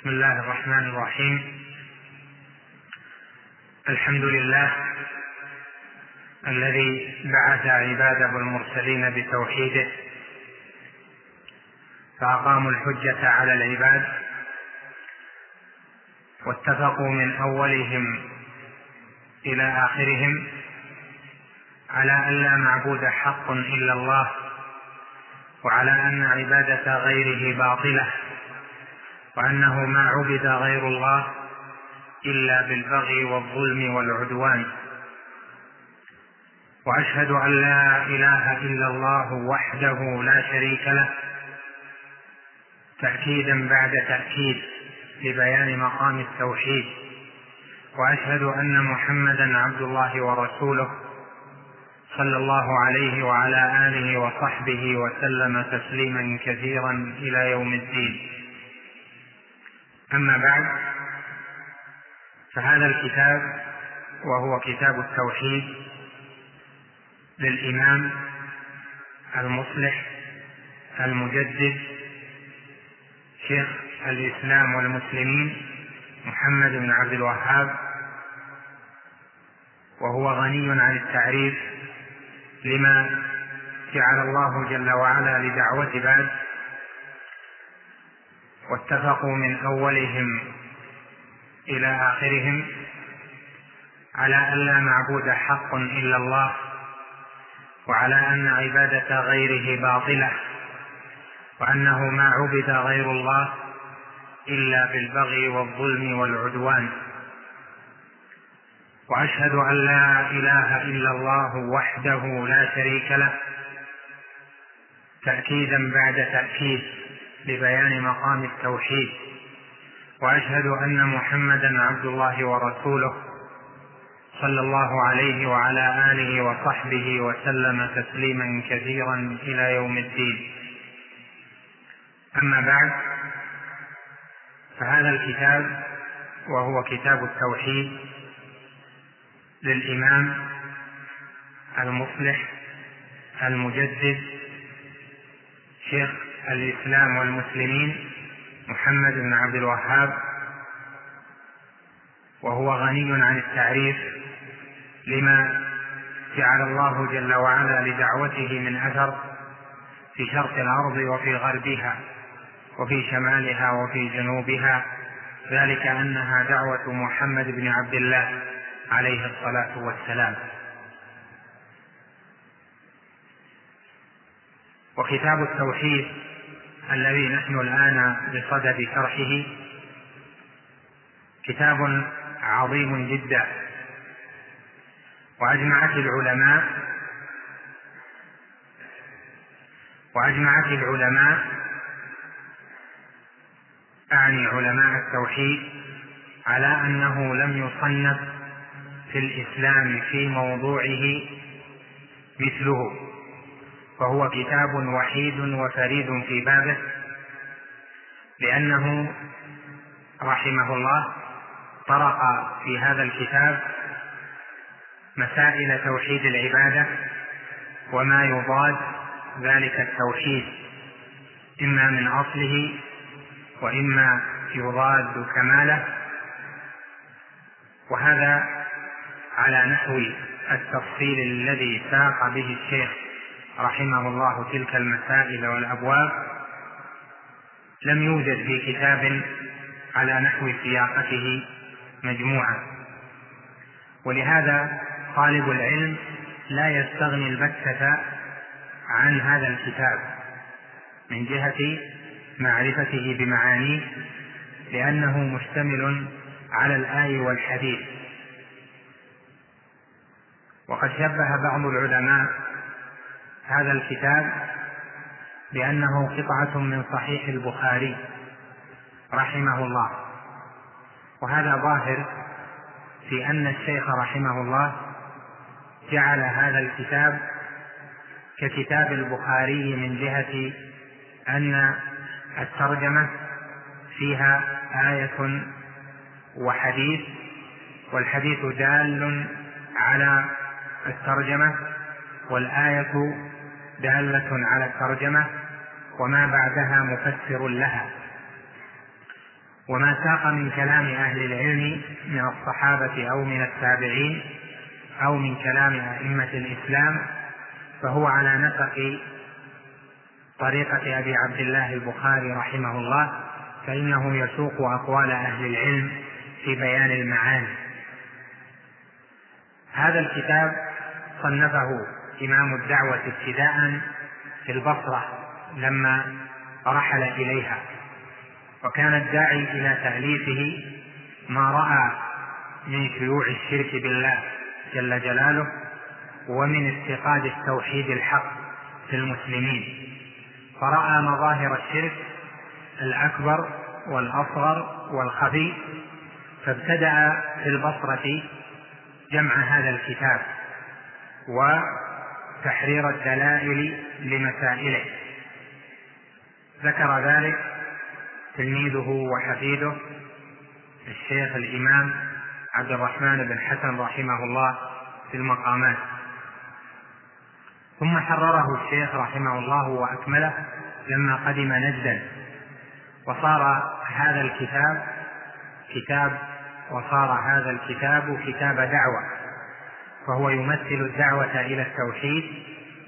بسم الله الرحمن الرحيم. الحمد لله الذي بعث عباده المرسلين بتوحيده فأقاموا الحجة على العباد واتفقوا من أولهم إلى آخرهم على أن لا معبود حق إلا الله وعلى أن عبادة غيره باطلة. وأنه ما عبد غير الله إلا بالبغي والظلم والعدوان. وأشهد أن لا إله إلا الله وحده لا شريك له. تأكيدا بعد تأكيد لبيان مقام التوحيد. وأشهد أن محمدا عبد الله ورسوله صلى الله عليه وعلى آله وصحبه وسلم تسليما كثيرا إلى يوم الدين. أما بعد فهذا الكتاب وهو كتاب التوحيد للإمام المصلح المجدد شيخ الإسلام والمسلمين محمد بن عبد الوهاب وهو غني عن التعريف لما جعل الله جل وعلا لدعوة بعد واتفقوا من أولهم إلى آخرهم على أن لا معبود حق إلا الله وعلى أن عبادة غيره باطلة وأنه ما عبد غير الله إلا بالبغي والظلم والعدوان. وأشهد أن لا إله إلا الله وحده لا شريك له تأكيدا بعد تأكيد. لبيان مقام التوحيد. وأشهد أن محمدا عبد الله ورسوله صلى الله عليه وعلى آله وصحبه وسلم تسليما كثيرا إلى يوم الدين. أما بعد فهذا الكتاب وهو كتاب التوحيد للإمام المصلح المجدد شيخ الإسلام والمسلمين محمد بن عبد الوهاب وهو غني عن التعريف لما جعل الله جل وعلا لدعوته من أثر في شرق الأرض وفي غربها وفي شمالها وفي جنوبها ذلك أنها دعوة محمد بن عبد الله عليه الصلاة والسلام. وكتاب التوحيد الذي نحن الآن بصدد شرحه كتاب عظيم جدا وأجمعت العلماء وأجمعت العلماء أعني علماء التوحيد على أنه لم يصنف في الإسلام في موضوعه مثله. فهو كتاب وحيد وفريد في بابه لأنه رحمه الله طرق في هذا الكتاب مسائل توحيد العبادة وما يضاد ذلك التوحيد إما من أصله وإما يضاد كماله وهذا على نحو التفصيل الذي ساق به الشيخ رحمه الله تلك المسائل والأبواب لم يوجد في كتاب على نحو سياقته مجموعة. ولهذا طالب العلم لا يستغني البتة عن هذا الكتاب من جهة معرفته بمعانيه لأنه مشتمل على الآي والحديث. وقد شبه بعض العلماء هذا الكتاب بأنه قطعة من صحيح البخاري رحمه الله. وهذا ظاهر في أن الشيخ رحمه الله جعل هذا الكتاب ككتاب البخاري من جهة أن الترجمة فيها آية وحديث والحديث دال على الترجمة والآية دالة على الترجمة وما بعدها مفسر لها. وما ساق من كلام أهل العلم من الصحابة أو من التابعين أو من كلام أئمة الإسلام فهو على نسق طريقة أبي عبد الله البخاري رحمه الله فإنه يسوق أقوال أهل العلم في بيان المعاني. هذا الكتاب صنفه إمام الدعوة ابتداء في البصرة لما رحل إليها وكان الداعي إلى تأليفه ما رأى من شيوع الشرك بالله جل جلاله ومن افتقاد التوحيد الحق في المسلمين. فرأى مظاهر الشرك الأكبر والأصغر والخفي فابتدأ في البصرة جمع هذا الكتاب وتحرير الدلائل لمسائله. ذكر ذلك تلميذه وحفيده الشيخ الإمام عبد الرحمن بن حسن رحمه الله في المقامات. ثم حرره الشيخ رحمه الله وأكمله لما قدم نجدا. وصار هذا الكتاب كتاب وصار هذا الكتاب كتاب دعوة. فهو يمثل الدعوة إلى التوحيد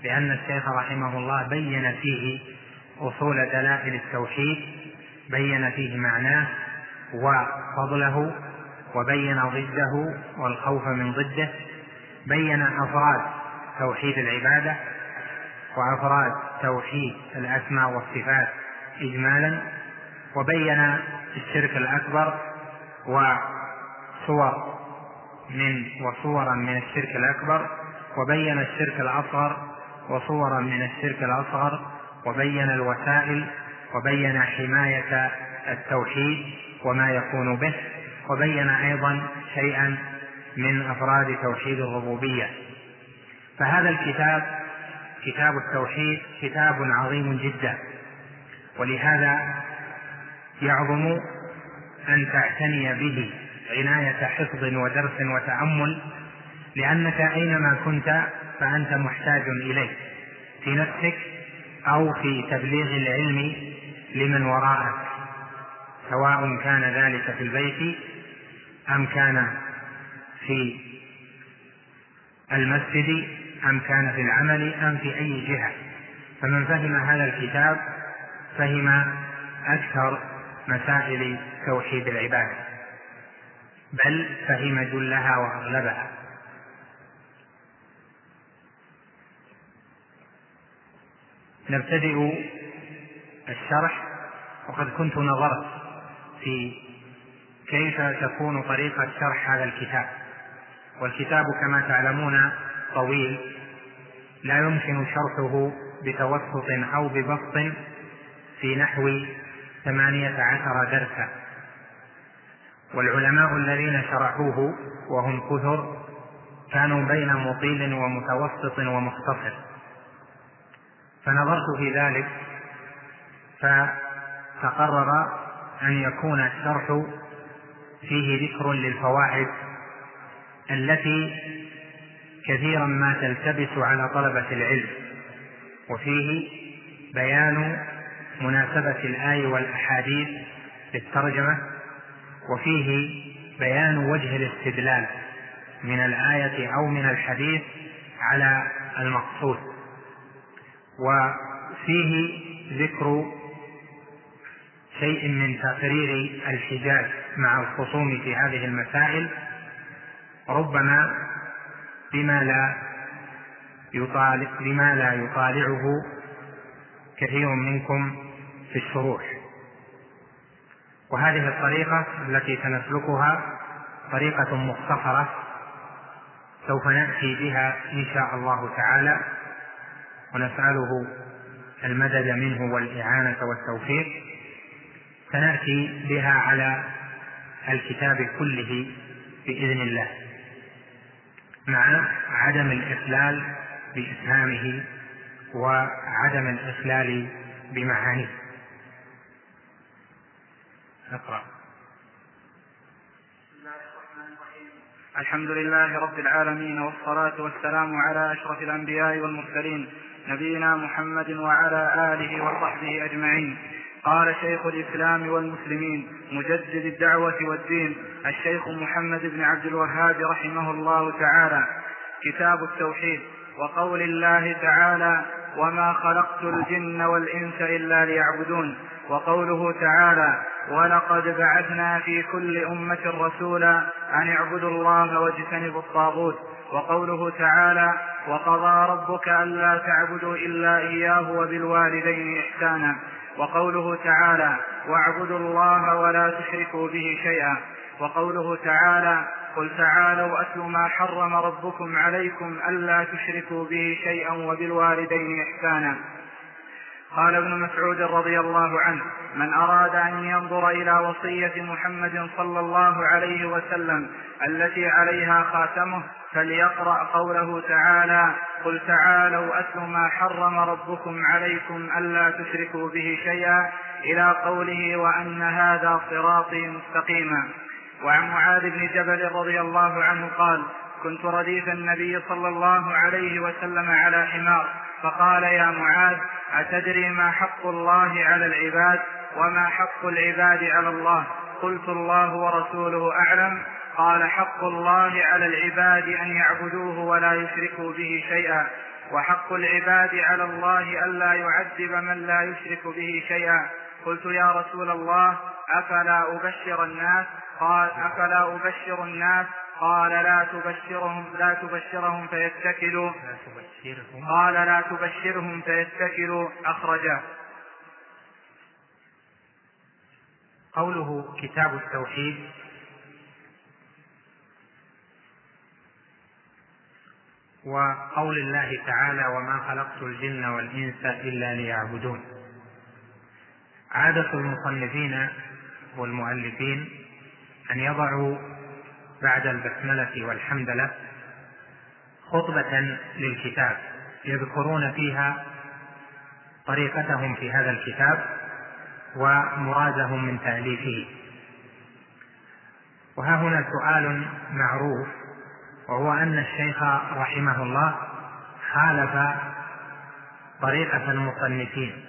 لأن الشيخ رحمه الله بين فيه أصول دلائل التوحيد بين فيه معناه وفضله وبين ضده والخوف من ضده بين أفراد توحيد العبادة وأفراد توحيد الأسماء والصفات إجمالا وبين الشرك الأكبر وصور من وصورا من الشرك الأكبر وبين الشرك الأصغر وصورا من الشرك الأصغر وبين الوسائل وبين حماية التوحيد وما يكون به وبين أيضا شيئا من أفراد توحيد الربوبية. فهذا الكتاب كتاب التوحيد كتاب عظيم جدا. ولهذا يعظم أن تعتني به. عناية حفظ ودرس وتأمل لأنك أينما كنت فأنت محتاج إليه في نفسك أو في تبليغ العلم لمن وراءك سواء كان ذلك في البيت أم كان في المسجد أم كان في العمل أم في أي جهة. فمن فهم هذا الكتاب فهم أكثر مسائل توحيد العبادة. بل فهم جلها وأغلبها. نبتدئ الشرح. وقد كنت نظرت في كيف تكون طريقة شرح هذا الكتاب. والكتاب كما تعلمون طويل. لا يمكن شرحه بتوسط أو ببسط في نحو ثمانية عشر درسا. والعلماء الذين شرحوه وهم كثر كانوا بين مطيل ومتوسط ومختصر. فنظرت في ذلك فتقرر أن يكون الشرح فيه ذكر للفوائد التي كثيرا ما تلتبس على طلبة العلم وفيه بيان مناسبة الآية والأحاديث للترجمة وفيه بيان وجه الاستدلال من الآية أو من الحديث على المقصود. وفيه ذكر شيء من تقرير الحجاج مع الخصوم في هذه المسائل ربما بما لا يطالع بما لا يطالعه كثير منكم في الشروح. وهذه الطريقة التي سنسلكها طريقة مختصرة سوف نأتي بها إن شاء الله تعالى ونسأله المدد منه والإعانة والتوفيق. سنأتي بها على الكتاب كله بإذن الله مع عدم الإخلال بإسهامه وعدم الإخلال بمعانيه. اقرأ. الحمد لله رب العالمين والصلاة والسلام على أشرف الأنبياء والمرسلين نبينا محمد وعلى آله وصحبه أجمعين. قال شيخ الإسلام والمسلمين مجدد الدعوة والدين الشيخ محمد بن عبد الوهاب رحمه الله تعالى. كتاب التوحيد وقول الله تعالى وما خلقت الجن والإنس إلا ليعبدون وقوله تعالى ولقد بعثنا في كل أمة رسولا أن اعبدوا الله واجتنبوا الطاغوت. وقوله تعالى وقضى ربك ألا تعبدوا إلا إياه وبالوالدين إحسانا. وقوله تعالى واعبدوا الله ولا تشركوا به شيئا. وقوله تعالى قل تعالوا أتل ما حرم ربكم عليكم ألا تشركوا به شيئا وبالوالدين إحسانا. قال ابن مسعود رضي الله عنه من أراد أن ينظر إلى وصية محمد صلى الله عليه وسلم التي عليها خاتمه فليقرأ قوله تعالى قل تعالوا أتل ما حرم ربكم عليكم ألا تشركوا به شيئا إلى قوله وأن هذا صراطي مستقيما وعن معاذ بن جبل رضي الله عنه قال كنت رديف النبي صلى الله عليه وسلم على حمار فقال يا معاذ أتدري ما حق الله على العباد وما حق العباد على الله؟ قلت الله ورسوله أعلم. قال حق الله على العباد أن يعبدوه ولا يشركوا به شيئا وحق العباد على الله ألا يعذب من لا يشرك به شيئا. قلت يا رسول الله أفلا أبشر الناس؟ قال أفلا أبشر الناس قال لا تبشرهم لا تبشرهم فيتكلوا. لا تبشرهم. قال لا تبشرهم فيتكلوا. أخرجاه قوله كتاب التوحيد. وقول الله تعالى وما خلقت الجن والإنس إلا ليعبدون عادة المصنفين والمؤلفين أن يضعوا بعد البسملة والحمدلة خطبة للكتاب يذكرون فيها طريقتهم في هذا الكتاب ومرادهم من تأليفه. وها هنا سؤال معروف وهو أن الشيخ رحمه الله خالف طريقة المصنفين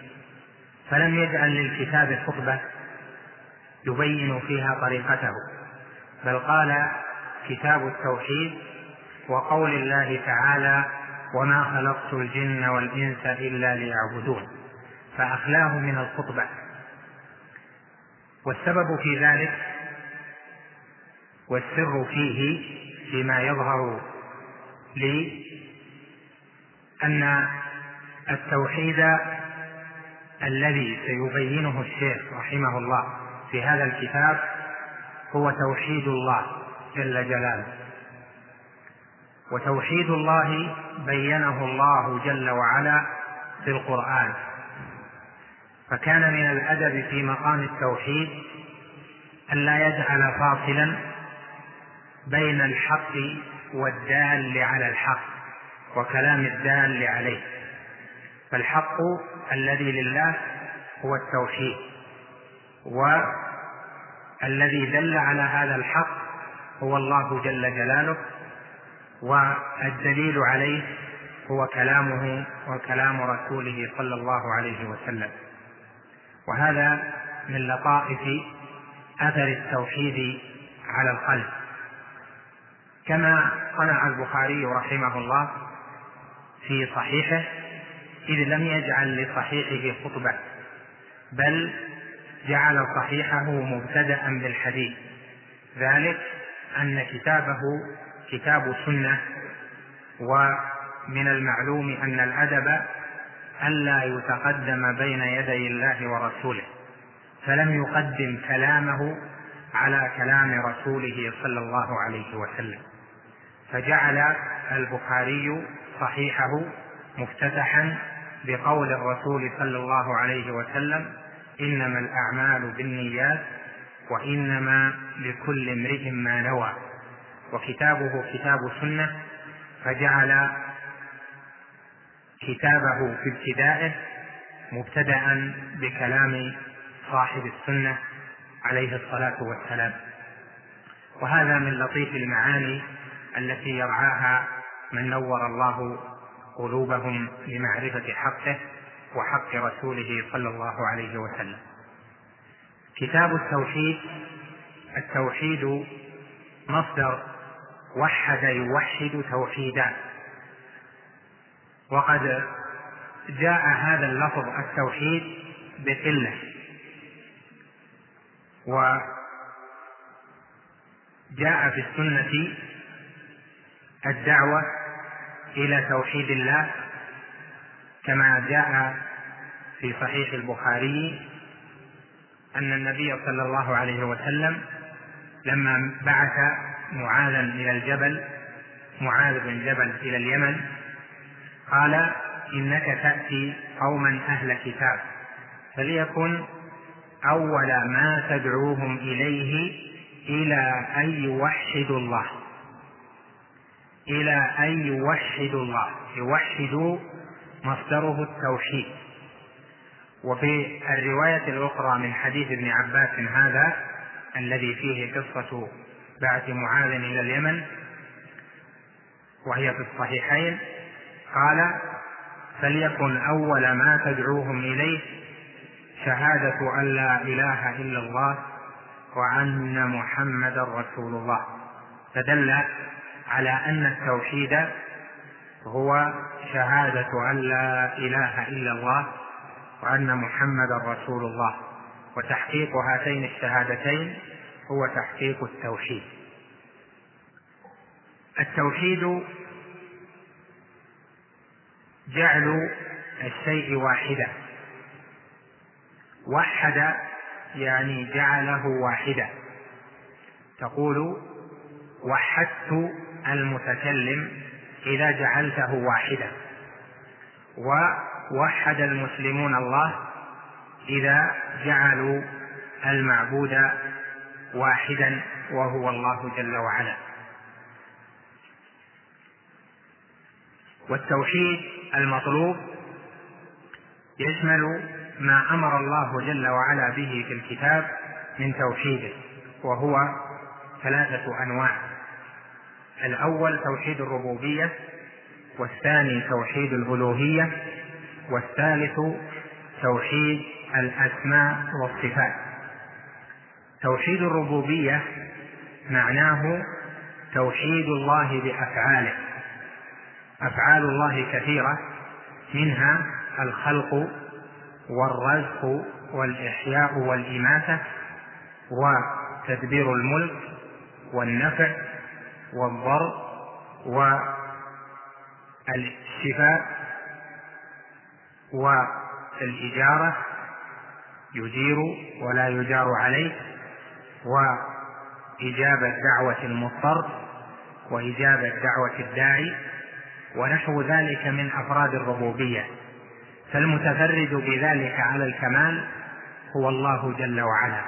فلم يجعل للكتاب خطبة يبين فيها طريقته بل قال كتاب التوحيد وقول الله تعالى وما خلقت الجن والإنس إلا ليعبدون فأخلاه من الخطبة. والسبب في ذلك والسر فيه فيما يظهر لي أن التوحيد الذي سيبينه الشيخ رحمه الله في هذا الكتاب هو توحيد الله. جل جلاله. وتوحيد الله بينه الله جل وعلا في القرآن. فكان من الأدب في مقام التوحيد ألا يجعل فاصلا بين الحق والدال على الحق وكلام الدال عليه. فالحق الذي لله هو التوحيد والذي دل على هذا الحق هو الله جل جلاله والدليل عليه هو كلامه وكلام رسوله صلى الله عليه وسلم. وهذا من لطائف أثر التوحيد على القلب. كما صنع البخاري رحمه الله في صحيحه إذ لم يجعل لصحيحه خطبة بل جعل صحيحه مبتدأ بالحديث. ذلك أن كتابه كتاب سنة ومن المعلوم أن الأدب ألا يتقدم بين يدي الله ورسوله فلم يقدم كلامه على كلام رسوله صلى الله عليه وسلم. فجعل البخاري صحيحه مفتتحا بقول الرسول صلى الله عليه وسلم إنما الأعمال بالنيات وإنما لكل امرئ ما نوى. وكتابه كتاب سنه فجعل كتابه في ابتدائه مبتدأ بكلام صاحب السنة عليه الصلاة والسلام. وهذا من لطيف المعاني التي يرعاها من نور الله قلوبهم لمعرفة حقه وحق رسوله صلى الله عليه وسلم. كتاب التوحيد التوحيد مصدر وحد يوحد توحيدا. وقد جاء هذا اللفظ التوحيد بقلة. وجاء في السنة الدعوة إلى توحيد الله كما جاء في صحيح البخاري أن النبي صلى الله عليه وسلم لما بعث معاذا إلى الجبل معاذ بن جبل إلى اليمن قال إنك تأتي قوما أهل كتاب فليكن أول ما تدعوهم إليه إلى أن يوحدوا الله. إلى أن يوحدوا الله يوحدوا مصدره التوحيد. وفي الرواية الأخرى من حديث ابن عباس هذا الذي فيه قصة بعث معاذ إلى اليمن وهي في الصحيحين قال فليكن أول ما تدعوهم إليه شهادة أن لا إله إلا الله وأن محمدا رسول الله. فدل على أن التوحيد هو شهادة أن لا إله إلا الله وأن محمدا رسول الله وتحقيق هاتين الشهادتين هو تحقيق التوحيد. التوحيد جعل الشيء واحدا. وحد يعني جعله واحدا. تقول وحدت المتكلم إذا جعلته واحدا. ووحد المسلمون الله إذا جعلوا المعبود واحدا وهو الله جل وعلا. والتوحيد المطلوب يشمل ما أمر الله جل وعلا به في الكتاب من توحيده وهو ثلاثة أنواع. الأول توحيد الربوبية والثاني توحيد الألوهية والثالث توحيد الأسماء والصفات. توحيد الربوبية معناه توحيد الله بأفعاله. أفعال الله كثيرة منها الخلق والرزق والإحياء والإماتة وتدبير الملك والنفع والضر والشفاء والإجارة يجير ولا يجار عليه وإجابة دعوة المضطر وإجابة دعوة الداعي ونحو ذلك من أفراد الربوبية. فالمتفرد بذلك على الكمال هو الله جل وعلا.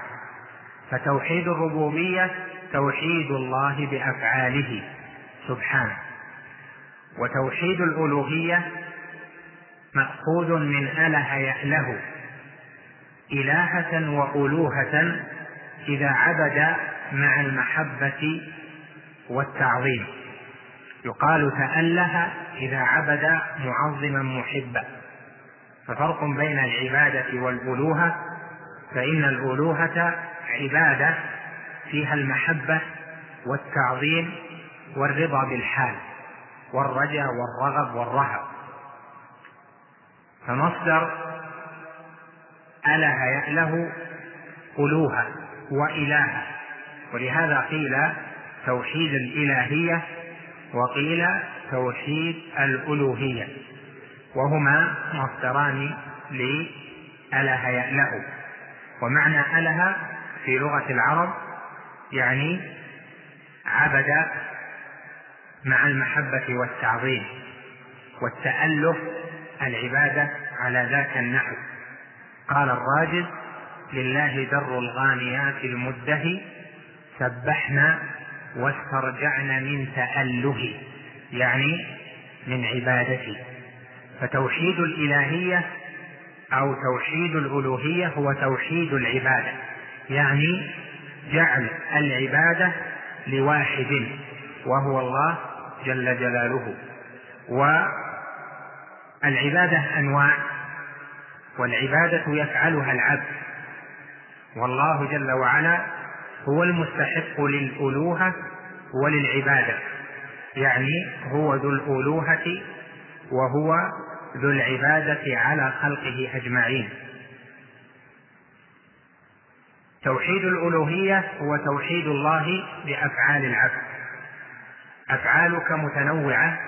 فتوحيد الربوبية توحيد الله بأفعاله سبحانه. وتوحيد الألوهية مأخوذ من أله يأله إلهة وألوهة إذا عبد مع المحبة والتعظيم. يقال تأله إذا عبد معظما محبا. ففرق بين العبادة والألوهة فإن الألوهة عبادة فيها المحبة والتعظيم والرضا بالحال والرجاء والرغب والرهب. فمصدر أله يأله ألوهة وإله ولهذا قيل توحيد الإلهية وقيل توحيد الألوهية. وهما مصدران لأله يأله. ومعنى أله في لغة العرب يعني عبد مع المحبة والتعظيم والتأله العبادة على ذاك النحو. قال الراجل لله در الغانيات المده سبحنا واسترجعن من تأله يعني من عبادته. فتوحيد الإلهية أو توحيد الألوهية هو توحيد العبادة يعني جعل العبادة لواحد وهو الله جل جلاله. والعبادة أنواع والعبادة يفعلها العبد. والله جل وعلا هو المستحق للألوهة وللعبادة. يعني هو ذو الألوهة وهو ذو العبادة على خلقه أجمعين. توحيد الألوهية هو توحيد الله بأفعال العبد. أفعالك متنوعة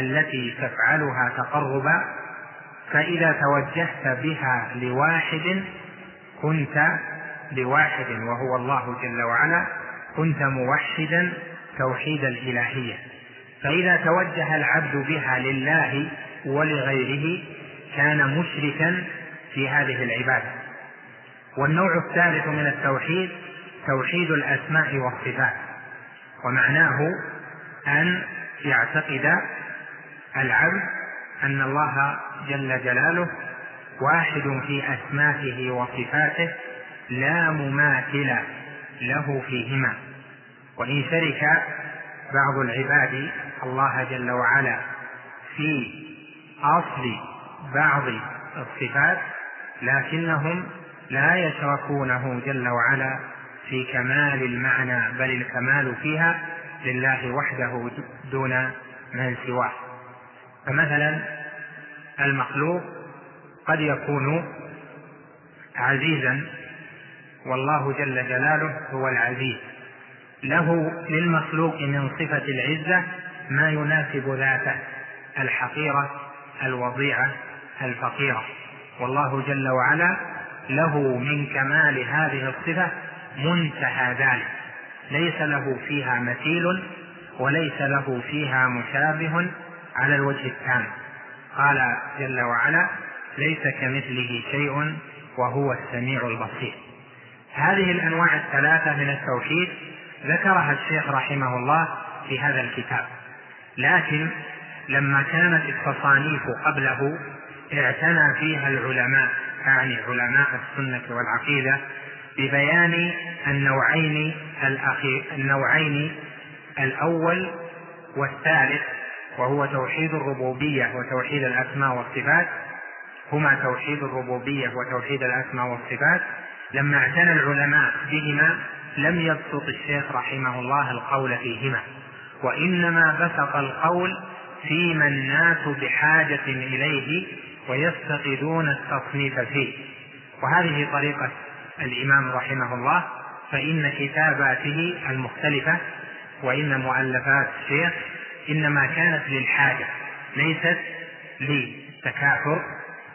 التي تفعلها تقربا فإذا توجهت بها لواحد كنت لواحد وهو الله جل وعلا كنت موحدا توحيد الإلهية. فإذا توجه العبد بها لله ولغيره كان مشركا في هذه العبادة. والنوع الثالث من التوحيد توحيد الأسماء والصفات ومعناه أن يعتقد العبد أن الله جل جلاله واحد في أسمائه وصفاته لا مماثل له فيهما. وإن شرك بعض العباد الله جل وعلا في أصل بعض الصفات لكنهم لا يشركونه جل وعلا في كمال المعنى بل الكمال فيها لله وحده دون من سواه. فمثلا المخلوق قد يكون عزيزا والله جل جلاله هو العزيز. له للمخلوق من صفة العزة ما يناسب ذاته الحقيرة الوضيعة الفقيرة. والله جل وعلا له من كمال هذه الصفة منتهى ذلك. ليس له فيها مثيل وليس له فيها مشابه على الوجه التام قال جل وعلا ليس كمثله شيء وهو السميع البصير. هذه الأنواع الثلاثة من التوحيد ذكرها الشيخ رحمه الله في هذا الكتاب. لكن لما كانت التصانيف قبله اعتنى فيها العلماء يعني علماء السنة والعقيدة ببيان النوعين الأخير النوعين الأول والثالث وهو توحيد الربوبية وتوحيد الأسماء والصفات. هما توحيد الربوبية وتوحيد الأسماء والصفات. لما اعتنى العلماء بهما لم يبسط الشيخ رحمه الله القول فيهما وإنما بسط القول فيما الناس بحاجة إليه ويفتقدون التصنيف فيه. وهذه طريقة الإمام رحمه الله فإن كتاباته المختلفة وإن مؤلفات الشيخ إنما كانت للحاجة ليست للتكاثر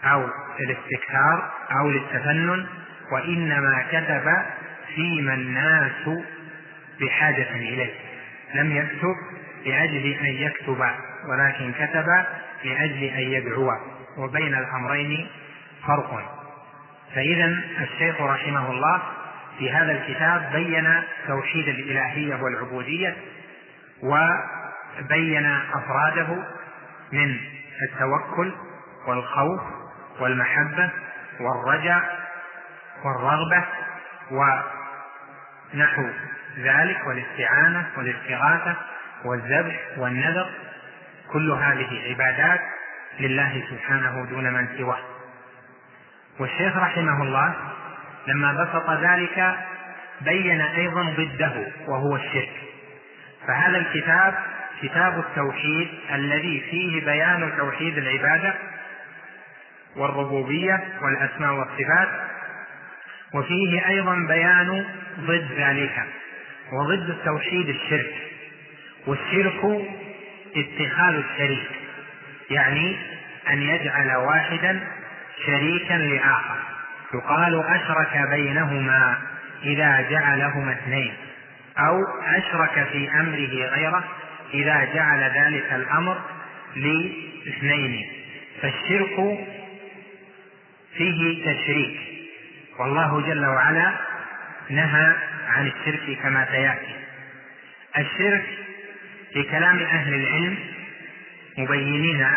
أو الاستكثار أو للتفنن وإنما كتب فيما الناس بحاجة إليه. لم يكتب لأجل أن يكتب ولكن كتب لأجل أن يدعو. وبين الأمرين فرق. فإذا الشيخ رحمه الله في هذا الكتاب بين توحيد الإلهية والعبودية وبين أفراده من التوكل والخوف والمحبة والرجاء والرغبة ونحو ذلك والاستعانة والاستغاثة والذبح والنذر. كل هذه عبادات لله سبحانه دون من سواه. والشيخ رحمه الله لما بسط ذلك بين أيضا ضده وهو الشرك. فهذا الكتاب كتاب التوحيد الذي فيه بيان توحيد العبادة والربوبية والأسماء والصفات وفيه أيضا بيان ضد ذلك وضد التوحيد الشرك والشرك اتخاذ الشريك يعني أن يجعل واحدا شريكا لآخر. يقال أشرك بينهما إذا جعلهما اثنين أو أشرك في أمره غيره إذا جعل ذلك الأمر لاثنين. فالشرك فيه تشريك. والله جل وعلا نهى عن الشرك كما سيأتي. الشرك في كلام أهل العلم مبينين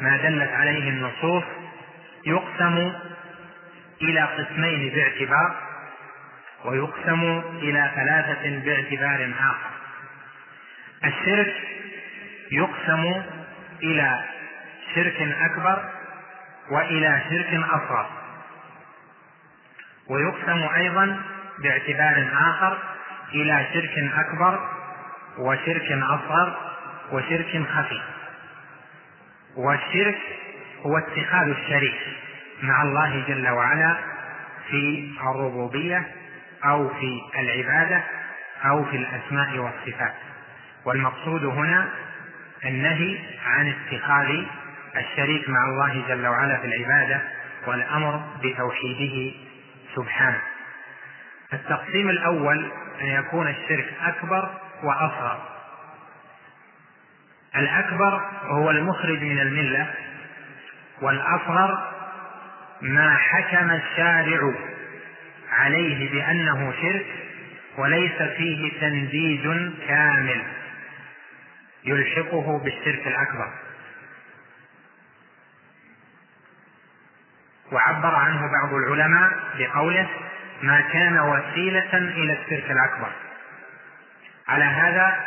ما دلت عليه النصوص يقسم إلى قسمين باعتبار ويقسم إلى ثلاثة باعتبار آخر. الشرك يقسم إلى شرك أكبر وإلى شرك أصغر. ويقسم أيضا باعتبار آخر إلى شرك أكبر وشرك أصغر وشرك خفي والشرك هو اتخاذ الشريك مع الله جل وعلا في الربوبية أو في العبادة أو في الأسماء والصفات. والمقصود هنا النهي عن اتخاذ الشريك مع الله جل وعلا في العبادة والأمر بتوحيده سبحانه. التقسيم الأول أن يكون الشرك أكبر وأصغر. الأكبر هو المخرج من الملة والأصغر ما حكم الشارع عليه بأنه شرك وليس فيه تنديد كامل. يلحقه بالشرك الأكبر. وعبر عنه بعض العلماء بقوله ما كان وسيلة إلى الشرك الأكبر. على هذا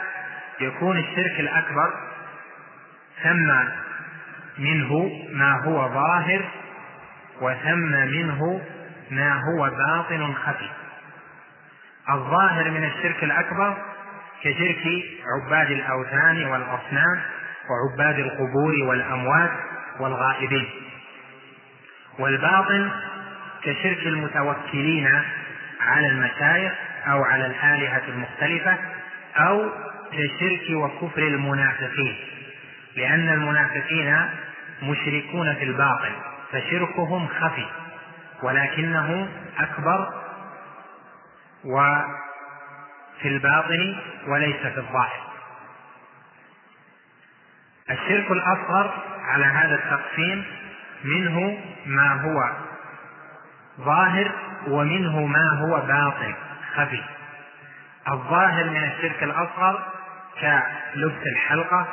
يكون الشرك الأكبر ثم منه ما هو ظاهر وثم منه ما هو باطن خفي. الظاهر من الشرك الأكبر كشرك عباد الأوثان والأصنام وعباد القبور والأموات والغائبين. والباطن كشرك المتوكلين على المشايخ أو على الآلهة المختلفة أو كشرك وكفر المنافقين لأن المنافقين مشركون في الباطن فشركهم خفي ولكنه أكبر وفي الباطن وليس في الظاهر. الشرك الأصغر على هذا التقسيم منه ما هو ظاهر ومنه ما هو باطن خفي. الظاهر من الشرك الأصغر كلبس الحلقة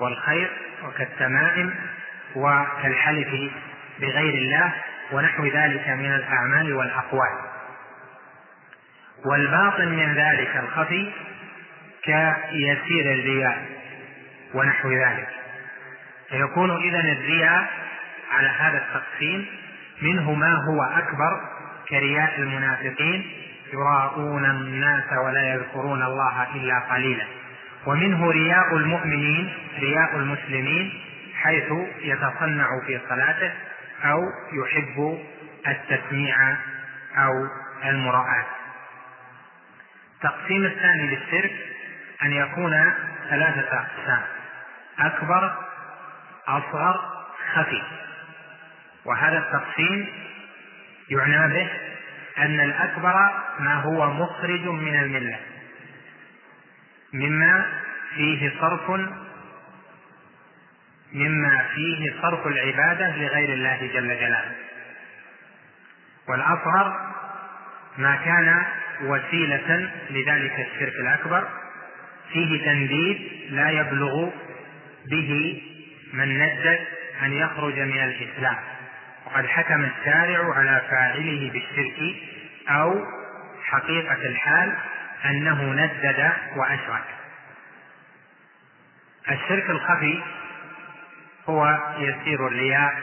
والخيط وكالتمائم وكالحلف بغير الله ونحو ذلك من الأعمال والأقوال. والباطن من ذلك الخفي كيسير الرياء ونحو ذلك. فيكون إذا الرياء على هذا التقسيم منه ما هو أكبر كرياء المنافقين يراءون الناس ولا يذكرون الله إلا قليلا. ومنه رياء المؤمنين رياء المسلمين حيث يتصنع في صلاته أو يحب التسميع أو المراءة التقسيم الثاني للشرك أن يكون ثلاثة أقسام. أكبر أصغر خفي وهذا التقسيم يعنى به أن الأكبر ما هو مخرج من الملة مما فيه صرف مما فيه صرف العبادة لغير الله جل جلاله. والأصغر ما كان وسيلة لذلك الشرك الأكبر. فيه تنديد لا يبلغ به من ندد أن يخرج من الإسلام. وقد حكم الشارع على فاعله بالشرك أو حقيقة الحال أنه ندد وأشرك. الشرك الخفي هو يسير الرياء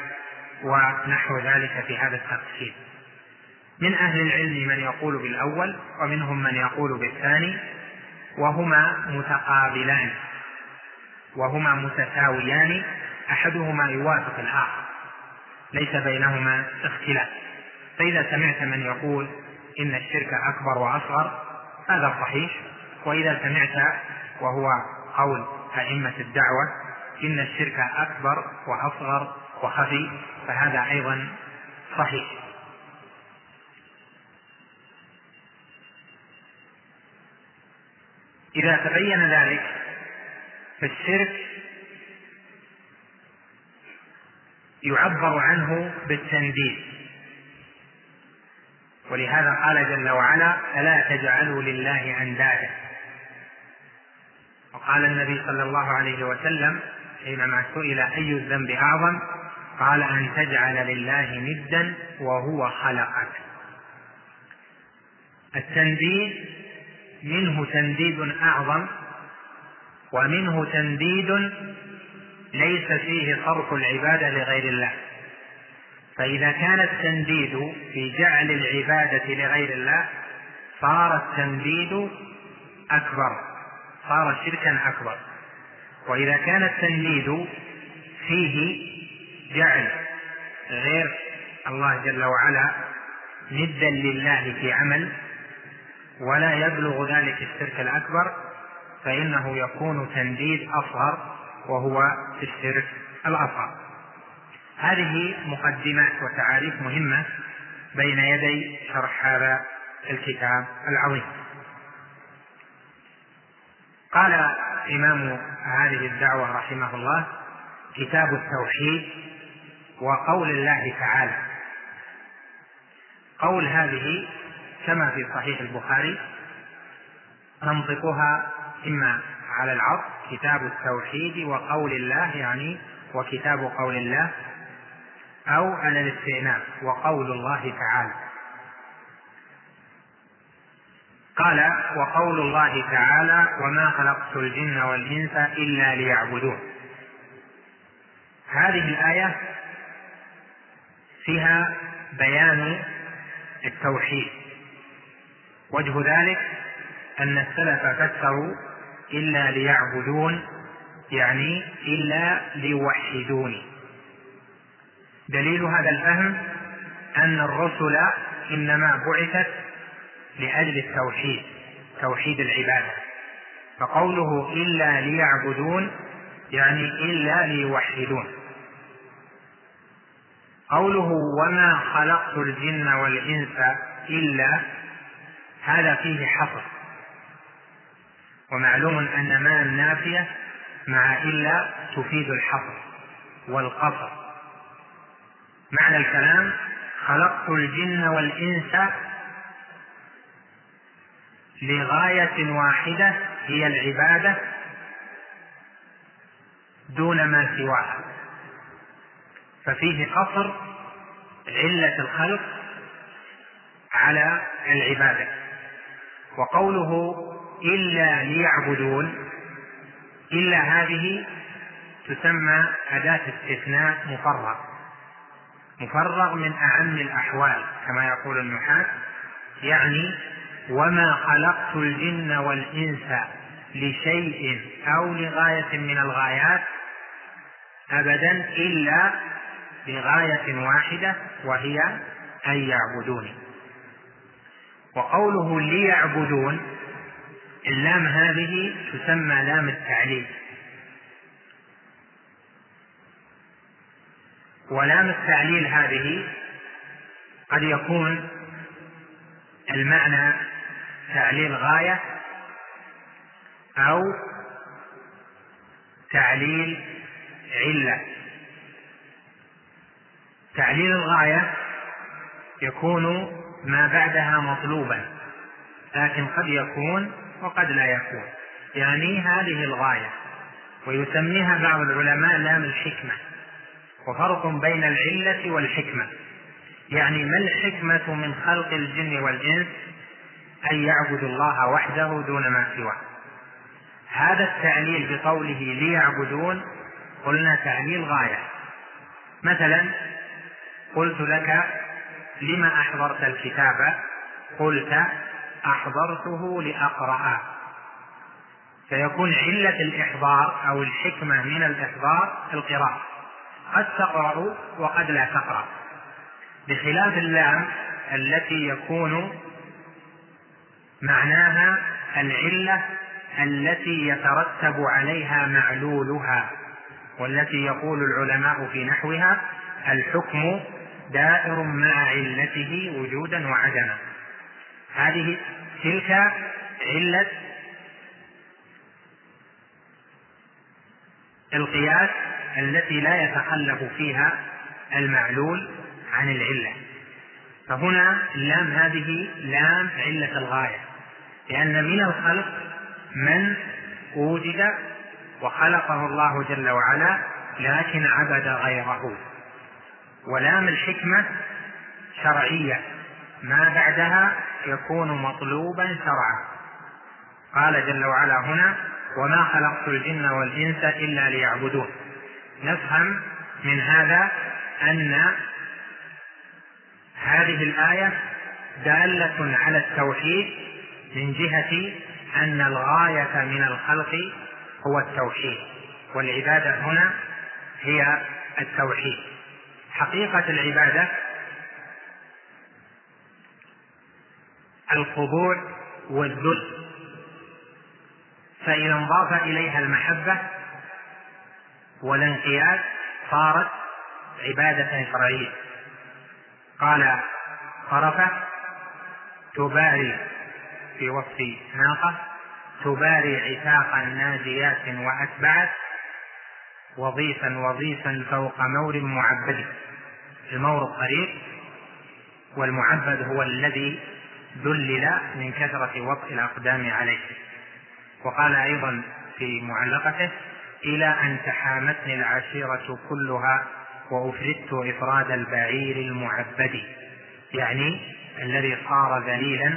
ونحو ذلك في هذا التقسيم. من أهل العلم من يقول بالأول ومنهم من يقول بالثاني وهما متقابلان وهما متساويان أحدهما يوافق الآخر ليس بينهما اختلاف. فإذا سمعت من يقول إن الشرك أكبر وأصغر هذا صحيح. وإذا سمعت وهو قول أئمة الدعوة إن الشرك أكبر وأصغر وخفي فهذا أيضا صحيح. إذا تبين ذلك فالشرك يعبر عنه بالتنديد. ولهذا قال جل وعلا فلا تجعلوا لله أندادا. وقال النبي صلى الله عليه وسلم حينما سئل أي الذنب أعظم؟ قال أن تجعل لله ندا وهو خلقك. التنديد منه تنديد أعظم ومنه تنديد ليس فيه صرف العبادة لغير الله. فإذا كان التنديد في جعل العبادة لغير الله صار التنديد أكبر صار شركا أكبر. وإذا كان التنديد فيه جعل غير الله جل وعلا ندا لله في عمل ولا يبلغ ذلك الشرك الأكبر فإنه يكون تنديد أصغر وهو الشرك الأصغر. هذه مقدمات وتعاريف مهمة بين يدي شرح هذا الكتاب العظيم. قال إمام هذه الدعوة رحمه الله كتاب التوحيد وقول الله تعالى. قول هذه كما في صحيح البخاري ننطقها إما على العصر كتاب التوحيد وقول الله يعني وكتاب قول الله أو على الاستئناف وقول الله تعالى. قال وقول الله تعالى وما خلقت الجن والإنس إلا ليعبدون. هذه الآية فيها بيان التوحيد. وجه ذلك أن السلف فسروا إلا ليعبدون يعني إلا ليوحدوني دليل هذا الفهم أن الرسل إنما بعثت لأجل التوحيد توحيد العبادة. فقوله إلا ليعبدون يعني إلا ليوحدون. قوله وما خلقت الجن والإنس إلا هذا فيه حصر. ومعلوم أن ما النافية مع إلا تفيد الحصر والقصر. معنى الكلام خلقت الجن والإنس لغاية واحدة هي العبادة دون ما سواها. ففيه قصر علة الخلق على العبادة. وقوله إلا ليعبدون إلا هذه تسمى أداة استثناء مفرغ. مفرغ من أعم الأحوال كما يقول النحاة يعني وما خلقت الجن والإنس لشيء أو لغاية من الغايات أبدا إلا لغاية واحدة وهي أن يعبدوني. وقوله ليعبدون اللام هذه تسمى لام التعليل. ولام التعليل هذه قد يكون المعنى تعليل غاية أو تعليل علة. تعليل الغاية يكون ما بعدها مطلوبا لكن قد يكون وقد لا يكون. يعني هذه الغاية ويسميها بعض العلماء لام الحكمة وفرق بين العلة والحكمة. يعني ما الحكمة من خلق الجن والإنس أن يعبدوا الله وحده دون ما سواه؟ هذا التعليل بقوله ليعبدون قلنا تعليل غاية. مثلا قلت لك لم أحضرت الكتاب؟ قلت أحضرته لأقرأ. فيكون علة الإحضار أو الحكمة من الإحضار القراءة. قد تقرأ وقد لا تقرأ. بخلاف اللام التي يكون معناها العلة التي يترتب عليها معلولها والتي يقول العلماء في نحوها الحكم دائر مع علته وجودا وعدما. هذه تلك علة القياس التي لا يتخلف فيها المعلول عن العلة. فهنا اللام هذه لام علة الغاية لأن من الخلق من وجد وخلقه الله جل وعلا لكن عبد غيره. ولام الحكمة شرعية. ما بعدها يكون مطلوبا شرعا. قال جل وعلا هنا وما خلقت الجن والإنس إلا ليعبدون. نفهم من هذا أن هذه الآية دالة على التوحيد من جهة أن الغاية من الخلق هو التوحيد. والعبادة هنا هي التوحيد. حقيقة العبادة الخضوع والذل فإذا انضاف إليها المحبة والانقياد صارت عبادة شرعية قال طرفة تباري في وصف ناقة تباري عتاقا ناجيات وأتبعت وظيفا وظيفا فوق مور معبد. المور الطريق والمعبد هو الذي دلل من كثرة وطئ الأقدام عليه. وقال أيضا في معلقته إلى أن تحامتني العشيرة كلها وأفردت إفراد البعير المعبد. يعني الذي صار ذليلا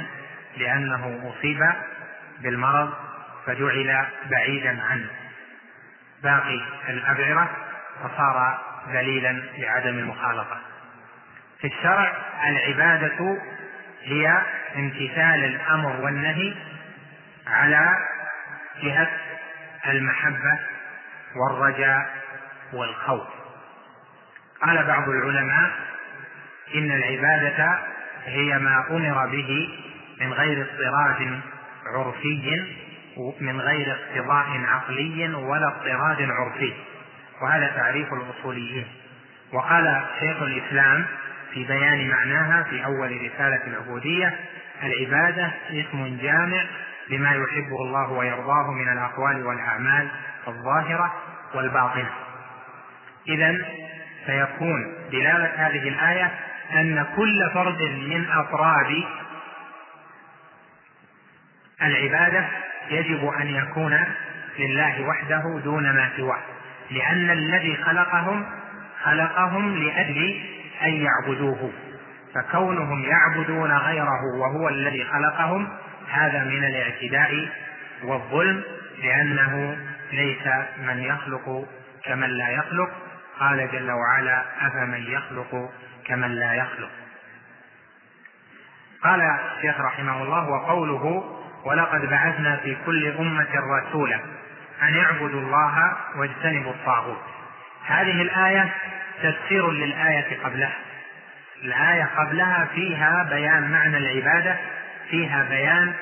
لأنه أصيب بالمرض فجعل بعيدا عنه. باقي الأبعرة فصار ذليلا لعدم المخالطة. في الشرع العبادة هي امتثال الأمر والنهي على جهة المحبة والرجاء والخوف. قال بعض العلماء إن العبادة هي ما أمر به من غير اضطراد عرفي من غير اقتضاء عقلي ولا اضطراد عرفي. وهذا تعريف الأصوليين. وقال شيخ الإسلام في بيان معناها في أول رسالة العبودية العبادة اسم جامع لما يحبه الله ويرضاه من الأقوال والأعمال الظاهرة والباطنة. إذا فيكون دلالة هذه الآية أن كل فرد من أفراد العبادة يجب أن يكون لله وحده دون ما سواه لأن الذي خلقهم خلقهم لأجل أن يعبدوه فكونهم يعبدون غيره وهو الذي خلقهم هذا من الاعتداء والظلم لأنه ليس من يخلق كمن لا يخلق. قال جل وعلا أفمن يخلق كمن لا يخلق؟ قال الشيخ رحمه الله وقوله ولقد بعثنا في كل أمة رسولا أن اعبدوا الله واجتنبوا الطاغوت. هذه الآية تفسير للآية قبلها. الآية قبلها فيها بيان معنى العبادة فيها بيان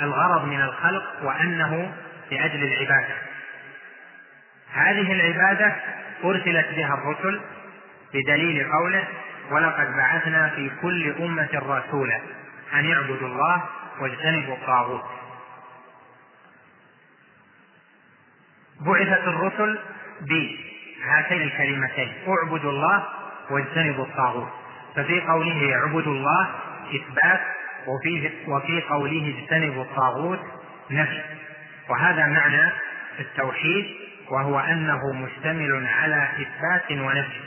الغرض من الخلق وأنه لأجل العبادة. هذه العبادة أرسلت بها الرسل بدليل قوله ولقد بعثنا في كل أمة رسولا أن يعبدوا الله واجتنبوا الطاغوت. بعثت الرسل بهاتين الكلمتين اعبدوا الله واجتنبوا الطاغوت. ففي قوله اعبدوا الله إثبات وفي وفي قوله اجتنبوا الطاغوت نفي. وهذا معنى التوحيد وهو أنه مشتمل على إثبات ونفي.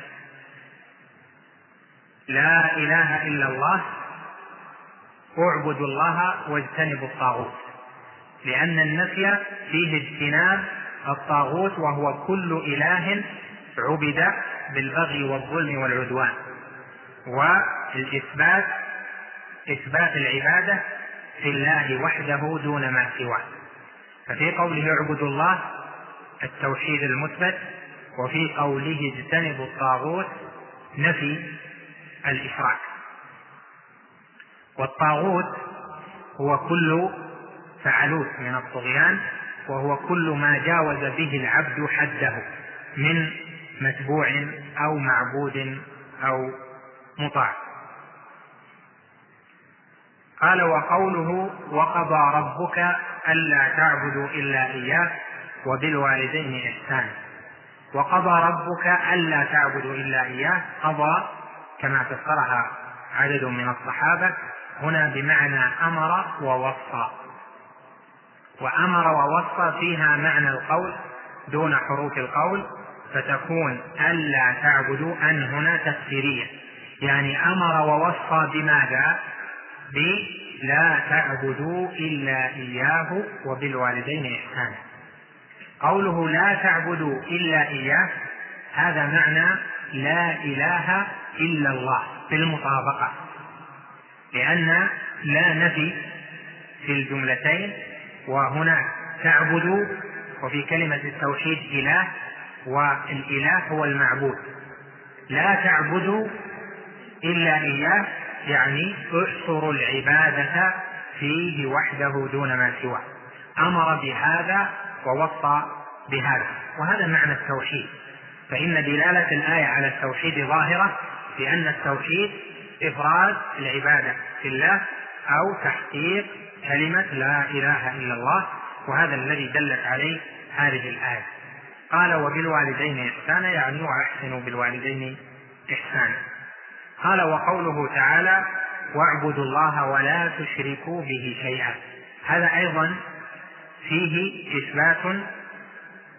لا إله إلا الله اعبدوا الله واجتنبوا الطاغوت. لأن النفي فيه اجتناب الطاغوت وهو كل إله عبد بالبغي والظلم والعدوان. والإثبات إثبات العبادة في الله وحده دون ما سواه. ففي قوله اعبدوا الله التوحيد المثبت وفي قوله اجتنبوا الطاغوت نفي الإشراك والطاغوت هو كل فعلوت من الطغيان وهو كل ما جاوز به العبد حده من متبوع أو معبود أو مطاع. قال وقوله وقضى ربك ألا تعبدوا إلا إياه وبالوالدين إحسانا وقضى ربك ألا تعبدوا إلا إياه قضى كما فسرها عدد من الصحابة هنا بمعنى أمر ووصى. وأمر ووصى فيها معنى القول دون حروف القول فتكون ألا تعبدوا أن هنا تفسيرية. يعني أمر ووصى بماذا؟ بلا تعبدوا إلا إياه وبالوالدين إحسانا. قوله لا تعبدوا إلا إياه هذا معنى لا إله إلا الله بالمطابقة. لأن لا نفي في الجملتين وهنا تعبد وفي كلمة التوحيد إله والإله هو المعبود. لا تعبدوا إلا إياه يعني احصروا العبادة فيه وحده دون ما سواه. أمر بهذا ووصى بهذا. وهذا معنى التوحيد. فإن دلالة الآية على التوحيد ظاهرة بأن التوحيد إفراد العبادة في الله أو تحقيق كلمة لا إله إلا الله وهذا الذي دلت عليه هذه الآية. قال وبالوالدين إحسانا يعني وأحسنوا بالوالدين إحسانا قال وقوله تعالى واعبدوا الله ولا تشركوا به شيئا هذا أيضا فيه إثبات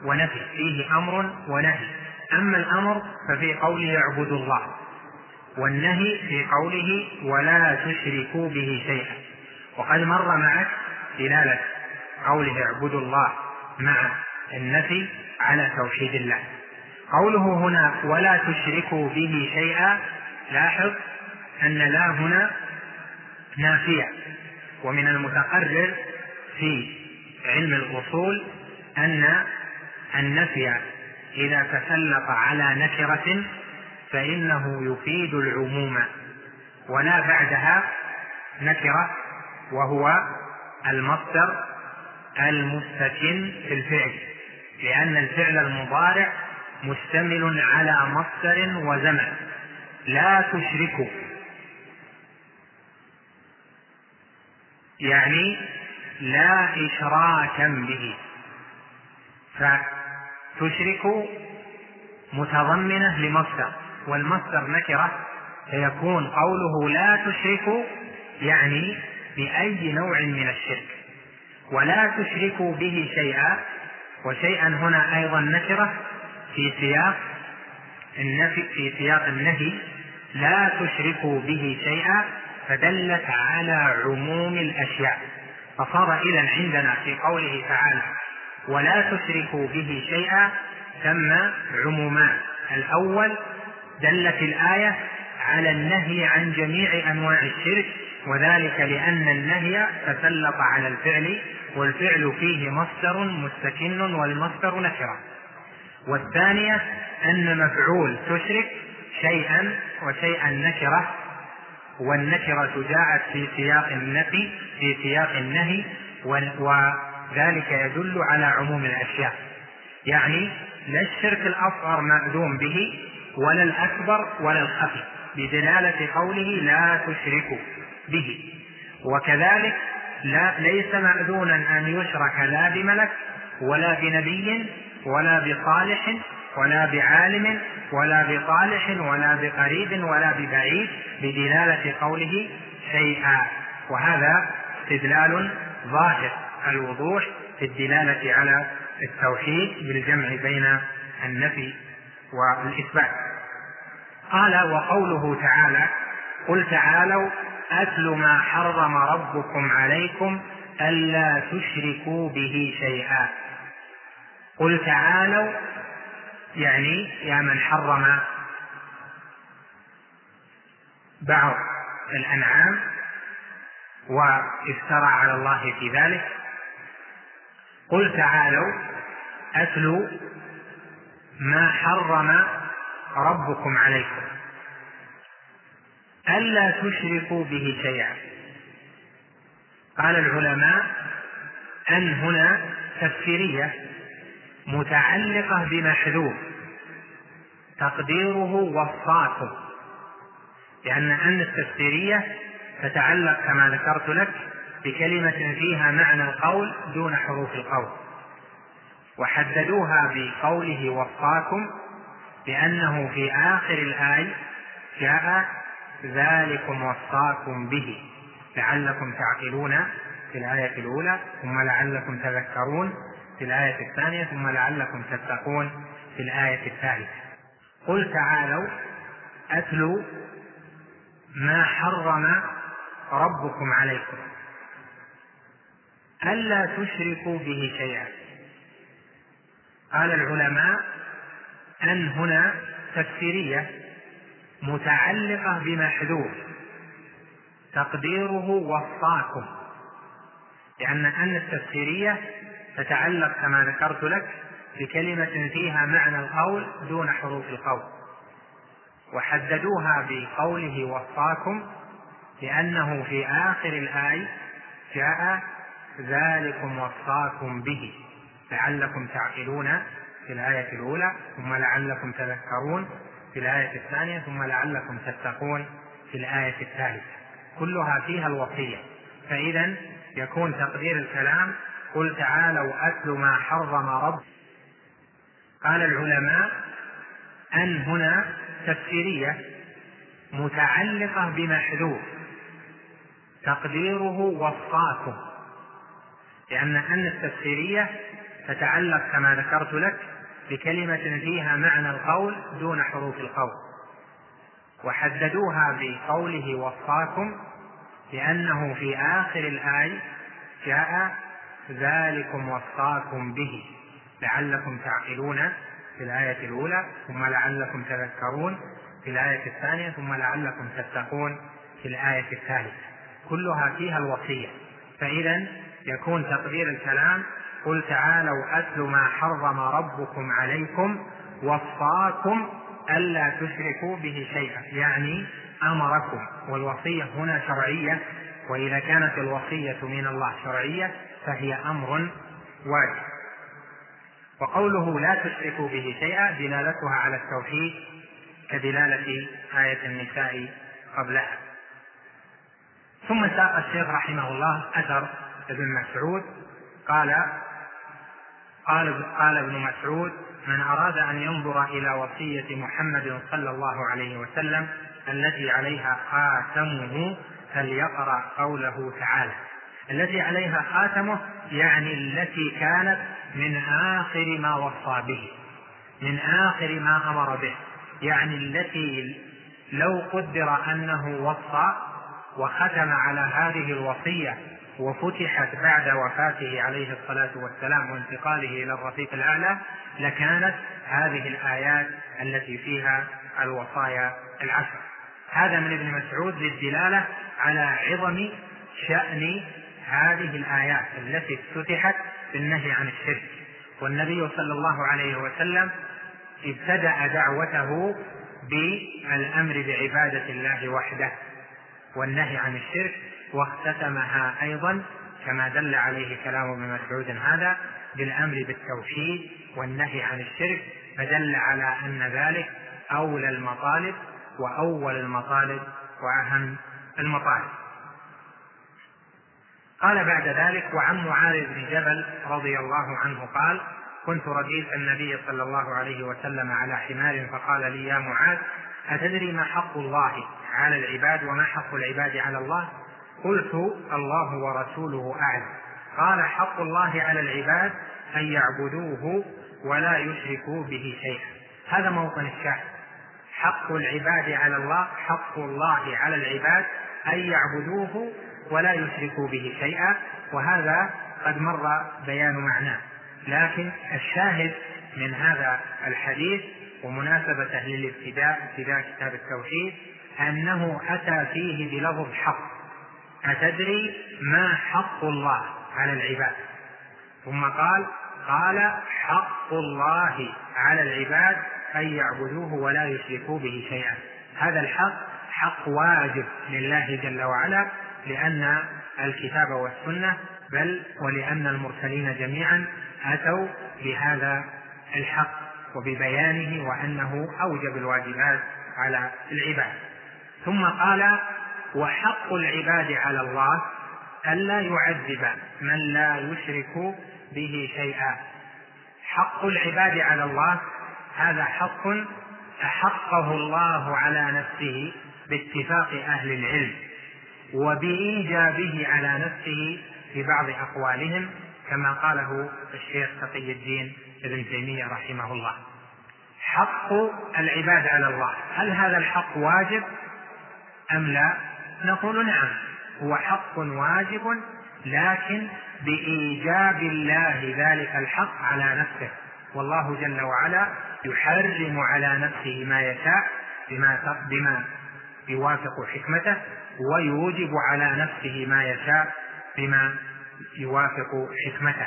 ونفي فيه أمر ونهي. أما الأمر ففي قوله اعبدوا الله والنهي في قوله ولا تشركوا به شيئا. وقد مر معك دلالة قوله اعبدوا الله مع النفي على توحيد الله. قوله هنا ولا تشركوا به شيئا لاحظ أن لا هنا نافية. ومن المتقرر في علم الأصول أن النفي إذا تسلط على نكرة فإنه يفيد العموم. ولا بعدها نكرة وهو المصدر المستكن في الفعل لأن الفعل المضارع مشتمل على مصدر وزمن. لا تشركوا يعني لا إشراكا به. فتشرك متضمنة لمصدر. والمصدر نكرة فيكون قوله لا تشركوا يعني بأي نوع من الشرك. ولا تشركوا به شيئا وشيئا هنا أيضا نكرة في سياق النفي في سياق النهي لا تشركوا به شيئا فدلت على عموم الأشياء. فصار إذا عندنا في قوله تعالى ولا تشركوا به شيئا ثم عمومان الأول دلت الآية على النهي عن جميع أنواع الشرك وذلك لأن النهي تسلط على الفعل والفعل فيه مصدر مستكن والمصدر نكرة. والثانية أن مفعول تشرك شيئا وشيئا نكرة والنكرة جاءت في سياق النفي في سياق النهي وذلك يدل على عموم الأشياء. يعني لا الشرك الأصغر مأذون به ولا الأكبر ولا الخفي بدلالة قوله لا تشركوا به. وكذلك لا ليس مأذونا أن يشرك لا بملك ولا بنبي ولا بصالح ولا بعالم ولا بصالح ولا بقريب ولا ببعيد بدلالة قوله شيئا. وهذا استدلال ظاهر الوضوح في الدلالة على التوحيد بالجمع بين النفي والإثبات. قال وقوله تعالى قل تعالوا أتل ما حرم ربكم عليكم ألا تشركوا به شيئا. قل تعالوا يعني يا من حرم بعض الأنعام وافترى على الله في ذلك. قل تعالوا أتلوا ما حرم ربكم عليكم. ألا تشركوا به شيئا. قال العلماء أن هنا تفسيرية متعلقة بمحذوف. تقديره وصاكم لأن أن التفسيرية تتعلق كما ذكرت لك بكلمة فيها معنى القول دون حروف القول. وحددوها بقوله وصاكم لأنه في آخر الآية جاء ذلكم وصاكم به. لعلكم تعقلون في الآية الأولى ثم لعلكم تذكرون في الآية الثانية ثم لعلكم تتقون في الآية الثالثة. قل تعالوا أتلوا ما حرم ربكم عليكم. ألا تشركوا به شيئا. قال العلماء أن هنا تفسيرية متعلقة بمحذوف تقديره وصاكم لأن أن التفسيرية تتعلق كما ذكرت لك بكلمة فيها معنى القول دون حروف القول. وحددوها بقوله وصاكم لأنه في آخر الآية جاء ذلكم وصاكم به. لعلكم تعقلون في الآية الأولى ثم لعلكم تذكرون في الآية الثانية ثم لعلكم تتقون في الآية الثالثة. كلها فيها الوصية. فإذا يكون تقدير الكلام قل تعالوا أتل ما حرم رب. قال العلماء أن هنا تفسيرية متعلقة بمحذوف. تقديره وصاكم. لأن أن التفسيرية تتعلق كما ذكرت لك بكلمة فيها معنى القول دون حروف القول. وحددوها بقوله وصاكم لأنه في آخر الآية جاء ذلكم وصاكم به. لعلكم تعقلون في الآية الأولى ثم لعلكم تذكرون في الآية الثانية ثم لعلكم تتقون في الآية الثالثة. كلها فيها الوصية. فإذا يكون تقدير الكلام قل تعالوا أتل ما حرم ربكم عليكم وصاكم ألا تشركوا به شيئا يعني أمركم. والوصية هنا شرعية وإذا كانت الوصية من الله شرعية فهي أمر واجب. وقوله لا تشركوا به شيئا دلالتها على التوحيد كدلالة آية النساء قبلها. ثم ساق الشيخ رحمه الله أثر ابن مسعود قال قال قال ابن مسعود من أراد أن ينظر إلى وصية محمد صلى الله عليه وسلم التي عليها خاتمه فليقرأ قوله تعالى. التي عليها خاتمه يعني التي كانت من آخر ما وصى به من آخر ما أمر به يعني التي لو قدر أنه وصى وختم على هذه الوصية وفتحت بعد وفاته عليه الصلاة والسلام وانتقاله إلى الرفيق الأعلى لكانت هذه الآيات التي فيها الوصايا العشر. هذا من ابن مسعود للدلالة على عظم شأن هذه الآيات التي افتتحت بالنهي عن الشرك. والنبي صلى الله عليه وسلم ابتدأ دعوته بالأمر بعبادة الله وحده والنهي عن الشرك واختتمها أيضا كما دل عليه كلام ابن مسعود هذا بالأمر بالتوحيد والنهي عن الشرك فدل على أن ذلك أولى المطالب وأول المطالب وأهم المطالب. قال بعد ذلك وعن معاذ بن جبل رضي الله عنه قال كنت رديف النبي صلى الله عليه وسلم على حمار فقال لي يا معاذ أتدري ما حق الله على العباد وما حق العباد على الله؟ قلت الله ورسوله أعلم. قال حق الله على العباد أن يعبدوه ولا يشركوا به شيئا. هذا موطن الشاهد حق العباد على الله حق الله على العباد أن يعبدوه ولا يشركوا به شيئا. وهذا قد مر بيان معناه لكن الشاهد من هذا الحديث ومناسبته للابتداء ابتداء كتاب التوحيد أنه أتى فيه بلفظ حق. أتدري ما حق الله على العباد؟ ثم قال قال حق الله على العباد أن يعبدوه ولا يشركوا به شيئا. هذا الحق حق واجب لله جل وعلا لأن الكتاب والسنة بل ولأن المرسلين جميعا أتوا بهذا الحق وببيانه وأنه أوجب الواجبات على العباد. ثم قال وحق العباد على الله ألا يعذب من لا يشرك به شيئا. حق العباد على الله هذا حق أحقه الله على نفسه باتفاق أهل العلم وبإيجابه على نفسه في بعض أقوالهم كما قاله الشيخ تقي الدين ابن تيمية رحمه الله. حق العباد على الله هل هذا الحق واجب أم لا؟ نقول نعم هو حق واجب لكن بإيجاب الله ذلك الحق على نفسه. والله جل وعلا يحرم على نفسه ما يشاء بما بما يوافق حكمته ويوجب على نفسه ما يشاء بما يوافق حكمته.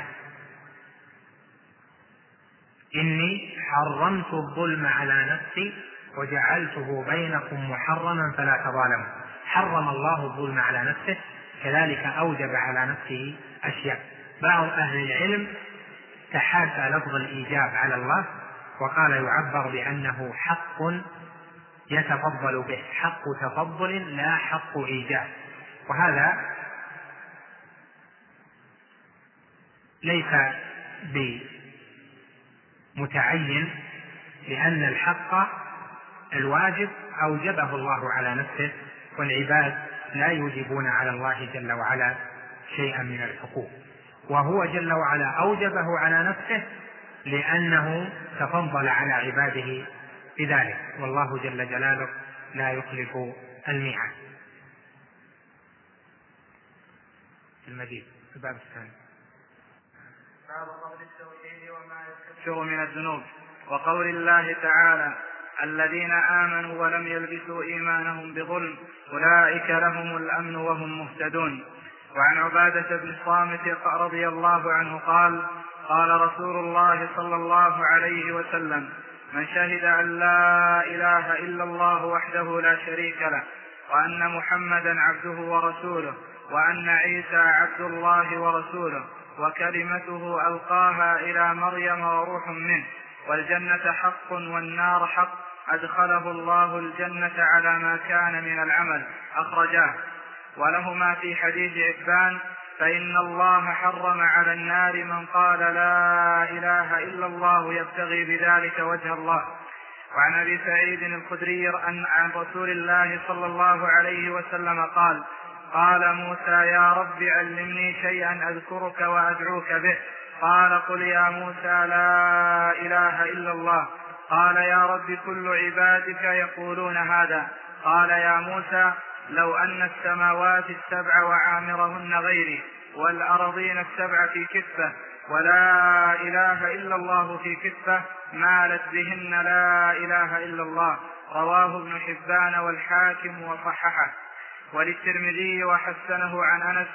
إني حرمت الظلم على نفسي وجعلته بينكم محرما فلا تظالموا. حرم الله الظلم على نفسه كذلك أوجب على نفسه أشياء. بعض أهل العلم تحاشى لفظ الإيجاب على الله وقال يعبر بأنه حق يتفضل به حق تفضل لا حق إيجاب. وهذا ليس بمتعين لأن الحق الواجب أوجبه الله على نفسه. والعباد لا يوجبون على الله جل وعلا شيئا من الحقوق. وهو جل وعلا أوجبه على نفسه لأنه تفضل على عباده بذلك. والله جل جلاله لا يخلف الميعاد. المزيد الباب الثاني. باب قول التوحيد وما يكفر من الذنوب. وقول الله تعالى الذين آمنوا ولم يلبسوا إيمانهم بظلم أولئك لهم الأمن وهم مهتدون. وعن عبادة بن الصامت رضي الله عنه قال قال رسول الله صلى الله عليه وسلم من شهد أن لا إله إلا الله وحده لا شريك له وأن محمدا عبده ورسوله وأن عيسى عبد الله ورسوله وكلمته ألقاها إلى مريم وروح منه والجنة حق والنار حق أدخله الله الجنة على ما كان من العمل. أخرجاه. ولهما في حديث عبان فإن الله حرم على النار من قال لا إله إلا الله يبتغي بذلك وجه الله. وعن أبي سعيد الخدري عن عن رسول الله صلى الله عليه وسلم قال قال موسى يا رب علمني شيئا أذكرك وأدعوك به. قال قل يا موسى لا إله إلا الله. قال يا رب كل عبادك يقولون هذا. قال يا موسى لو أن السماوات السبع وعامرهن غيري والأرضين السبع في كفة ولا إله إلا الله في كفة مالت بهن لا إله إلا الله. رواه ابن حبان والحاكم وصححه. وللترمذي وحسنه عن أنس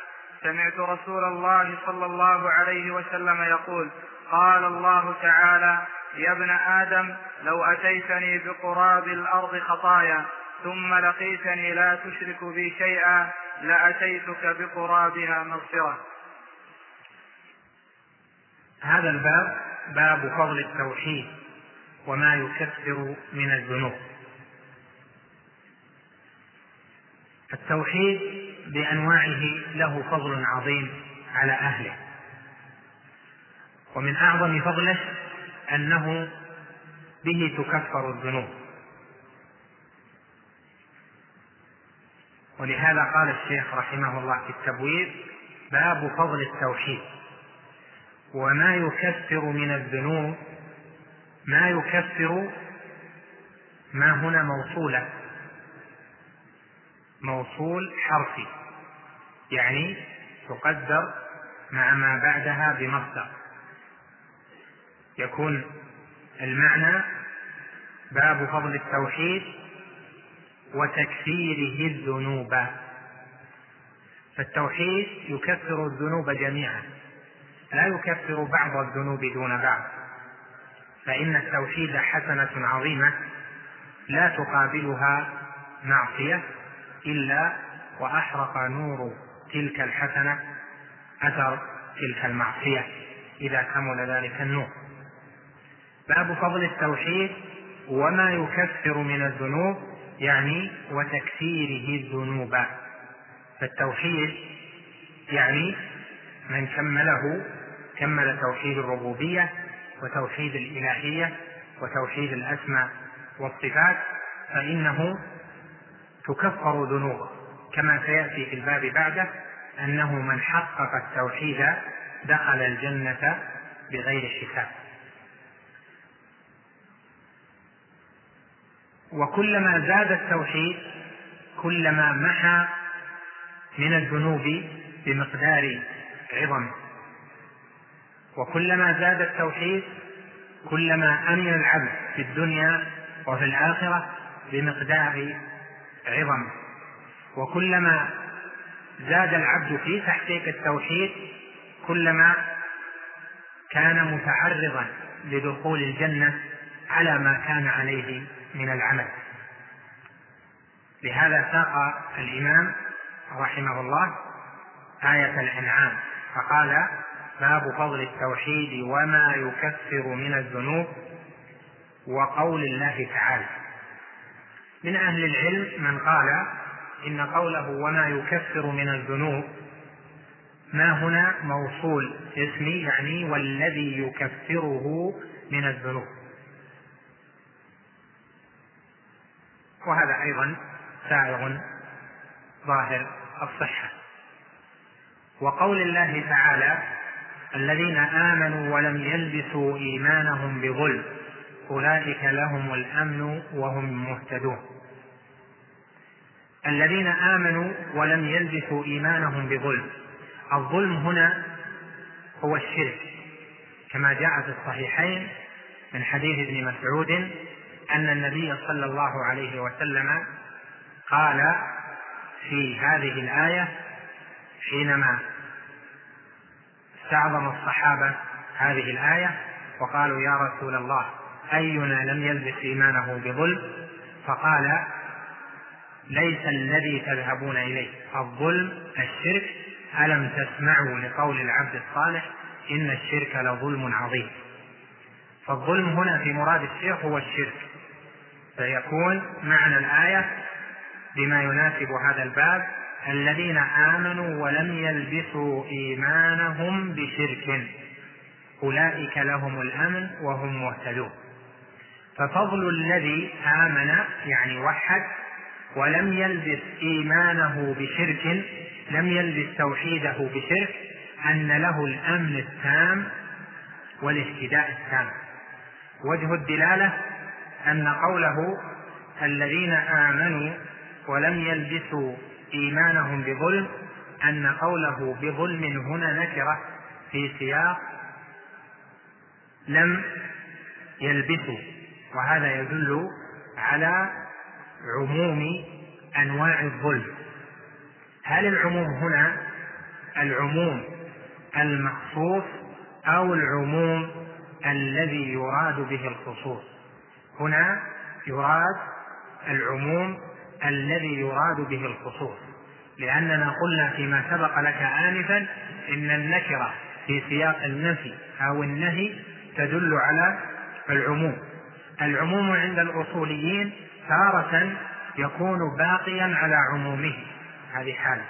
سمعت رسول الله صلى الله عليه وسلم يقول قال الله تعالى يا ابن آدم لو أتيتني بقراب الأرض خطايا ثم لقيتني لا تشرك بي شيئا لأتيتك بقرابها مغفرة. هذا الباب باب فضل التوحيد وما يكفر من الذنوب. التوحيد بأنواعه له فضل عظيم على أهله. ومن أعظم فضله أنه به تكفر الذنوب. ولهذا قال الشيخ رحمه الله في التبويب باب فضل التوحيد. وما يكفر من الذنوب ما يكفر ما هنا موصولة موصول حرفي يعني تقدر مع ما بعدها بمصدر. يكون المعنى باب فضل التوحيد وتكفيره الذنوب. فالتوحيد يكفر الذنوب جميعا لا يكفر بعض الذنوب دون بعض. فإن التوحيد حسنة عظيمة لا تقابلها معصية إلا وأحرق نور تلك الحسنة أثر تلك المعصية. إذا كمل ذلك النور. باب فضل التوحيد وما يكفر من الذنوب يعني وتكفيره الذنوب. فالتوحيد يعني من كمله كمل توحيد الربوبية وتوحيد الإلهية وتوحيد الأسماء والصفات فإنه تكفر ذنوبه كما سيأتي في الباب بعده أنه من حقق التوحيد دخل الجنة بغير حساب. وكلما زاد التوحيد كلما محى من الذنوب بمقدار عظم. وكلما زاد التوحيد كلما أمن العبد في الدنيا وفي الآخرة بمقدار عظم. وكلما زاد العبد في تحقيق التوحيد كلما كان متعرضا لدخول الجنة على ما كان عليه من العمل. لهذا ساق الإمام رحمه الله آية الأنعام فقال باب فضل التوحيد وما يكفر من الذنوب وقول الله تعالى. من أهل العلم من قال إن قوله وما يكفر من الذنوب ما هنا موصول اسمي يعني والذي يكفره من الذنوب. وهذا أيضا سائغ ظاهر الصحة. وقول الله تعالى الذين آمنوا ولم يلبسوا إيمانهم بظلم أولئك لهم الأمن وهم مهتدون. الذين آمنوا ولم يلبسوا إيمانهم بظلم. الظلم هنا هو الشرك كما جاء في الصحيحين من حديث ابن مسعود أن النبي صلى الله عليه وسلم قال في هذه الآية حينما استعظم الصحابة هذه الآية وقالوا يا رسول الله أينا لم يلبس إيمانه بظلم؟ فقال ليس الذي تذهبون إليه الظلم الشرك؟ ألم تسمعوا لقول العبد الصالح إن الشرك لظلم عظيم؟ فالظلم هنا في مراد الشيخ هو الشرك. فيكون معنى الآية بما يناسب هذا الباب الذين آمنوا ولم يلبسوا إيمانهم بشرك. أولئك لهم الأمن وهم مهتدون. ففضل الذي آمن يعني وحد ولم يلبس إيمانه بشرك لم يلبس توحيده بشرك أن له الأمن التام والاهتداء التام. وجه الدلالة أن قوله الذين آمنوا ولم يلبسوا إيمانهم بظلم أن قوله بظلم هنا نكرة في سياق لم يلبسوا وهذا يدل على عموم أنواع الظلم. هل العموم هنا العموم المخصوص أو العموم الذي يراد به الخصوص؟ هنا يراد العموم الذي يراد به الخصوص لأننا قلنا فيما سبق لك انفا إن النكرة في سياق النفي أو النهي تدل على العموم. العموم عند الأصوليين تارة يكون باقيا على عمومه هذه حالة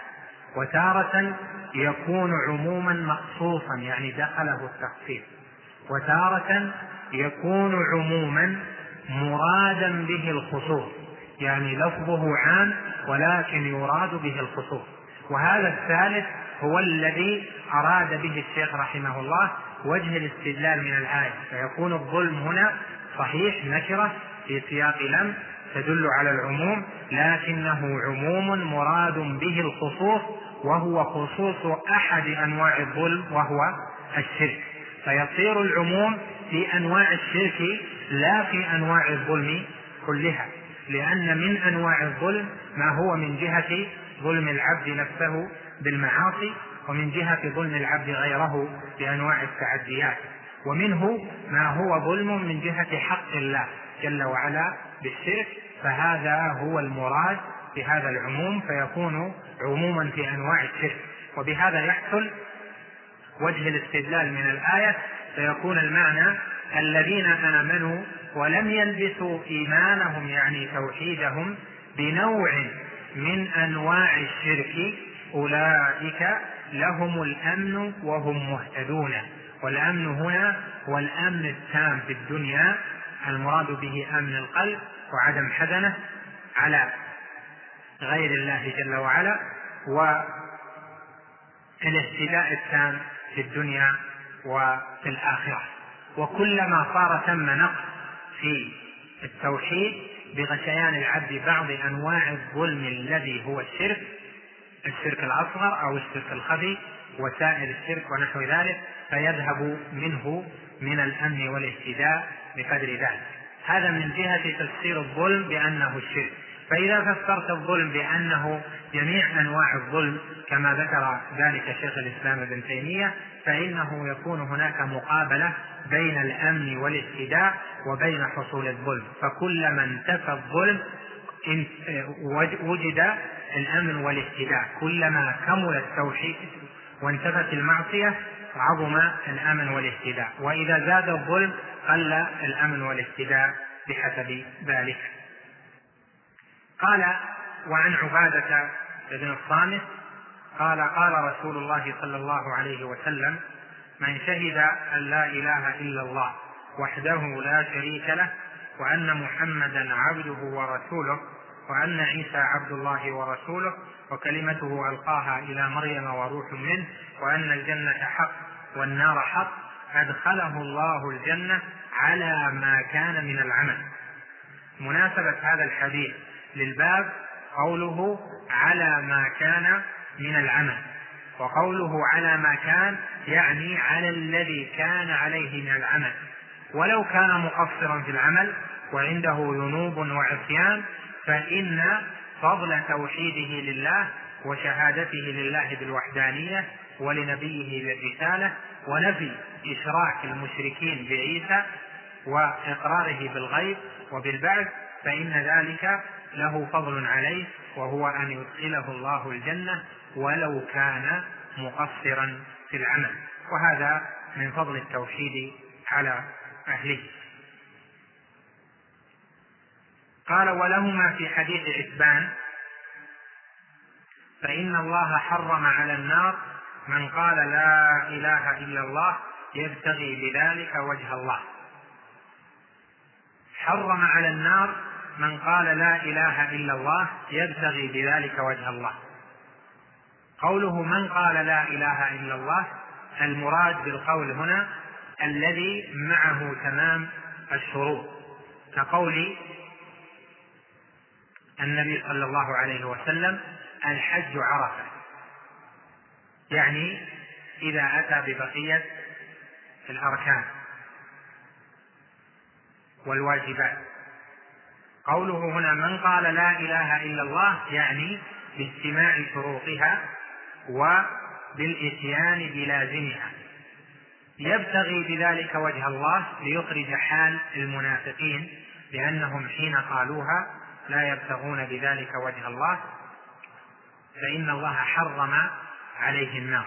وتارة يكون عموما مخصوصا يعني دخله التخصيص وتارة يكون عموما مرادا به الخصوص يعني لفظه عام ولكن يراد به الخصوص. وهذا الثالث هو الذي أراد به الشيخ رحمه الله وجه الاستدلال من الآية. فيكون الظلم هنا صحيح نكرة في سياق لم تدل على العموم لكنه عموم مراد به الخصوص وهو خصوص أحد أنواع الظلم وهو الشرك. فيصير العموم في أنواع الشرك لا في أنواع الظلم كلها لأن من أنواع الظلم ما هو من جهة ظلم العبد نفسه بالمعاصي ومن جهة ظلم العبد غيره بأنواع التعديات. ومنه ما هو ظلم من جهة حق الله جل وعلا بالشرك فهذا هو المراد بهذا العموم فيكون عموما في أنواع الشرك. وبهذا يحصل وجه الاستدلال من الآية فيكون المعنى الذين آمنوا ولم يلبسوا إيمانهم يعني توحيدهم بنوع من أنواع الشرك. أولئك لهم الأمن وهم مهتدون. والأمن هنا هو الأمن التام في الدنيا. المراد به أمن القلب وعدم حزنه على غير الله جل وعلا والاهتداء التام في الدنيا وفي الآخرة. وكلما صار ثم نقص في التوحيد بغشيان العبد بعض أنواع الظلم الذي هو الشرك الشرك الأصغر أو الشرك الخفي وسائر الشرك ونحو ذلك فيذهب منه من الأمن والاهتداء بقدر ذلك. هذا من جهة تفسير الظلم بأنه الشرك فإذا فسرت الظلم بأنه جميع أنواع الظلم كما ذكر ذلك شيخ الإسلام ابن تيمية فإنه يكون هناك مقابلة بين الأمن والاهتداء وبين حصول الظلم. فكلما انتفى الظلم وجد الأمن والاهتداء كلما كمل التوحيد وانتفت المعصية عظم الأمن والاهتداء وإذا زاد الظلم قل الأمن والاهتداء بحسب ذلك. قال وعن عبادة بن الصامت قال قال رسول الله صلى الله عليه وسلم من شهد أن لا إله إلا الله وحده لا شريك له وأن محمدا عبده ورسوله وأن عيسى عبد الله ورسوله وكلمته ألقاها إلى مريم وروح منه وأن الجنة حق والنار حق أدخله الله الجنة على ما كان من العمل. مناسبة هذا الحديث للباب قوله على ما كان من العمل. وقوله على ما كان يعني على الذي كان عليه من العمل. ولو كان مقصرا في العمل وعنده ذنوب وعصيان فإن فضل توحيده لله وشهادته لله بالوحدانية ولنبيه بالرسالة ونفي إشراك المشركين بعيسى وإقراره بالغيب وبالبعث فإن ذلك له فضل عليه وهو أن يدخله الله الجنة ولو كان مقصرا في العمل. وهذا من فضل التوحيد على أهله. قال ولهما في حديث عتبان فإن الله حرم على النار من قال لا إله إلا الله يبتغي بذلك وجه الله. حرم على النار من قال لا إله إلا الله يبتغي بذلك وجه الله. قوله من قال لا إله إلا الله المراد بالقول هنا الذي معه تمام الشروط كقول النبي صلى الله عليه وسلم الحج عرفة يعني إذا أتى ببقية الأركان والواجبات. قوله هنا من قال لا إله إلا الله يعني باجتماع شروطها وبالاتيان بلازمها. يبتغي بذلك وجه الله ليخرج حال المنافقين لأنهم حين قالوها لا يبتغون بذلك وجه الله فإن الله حرم عليه النار.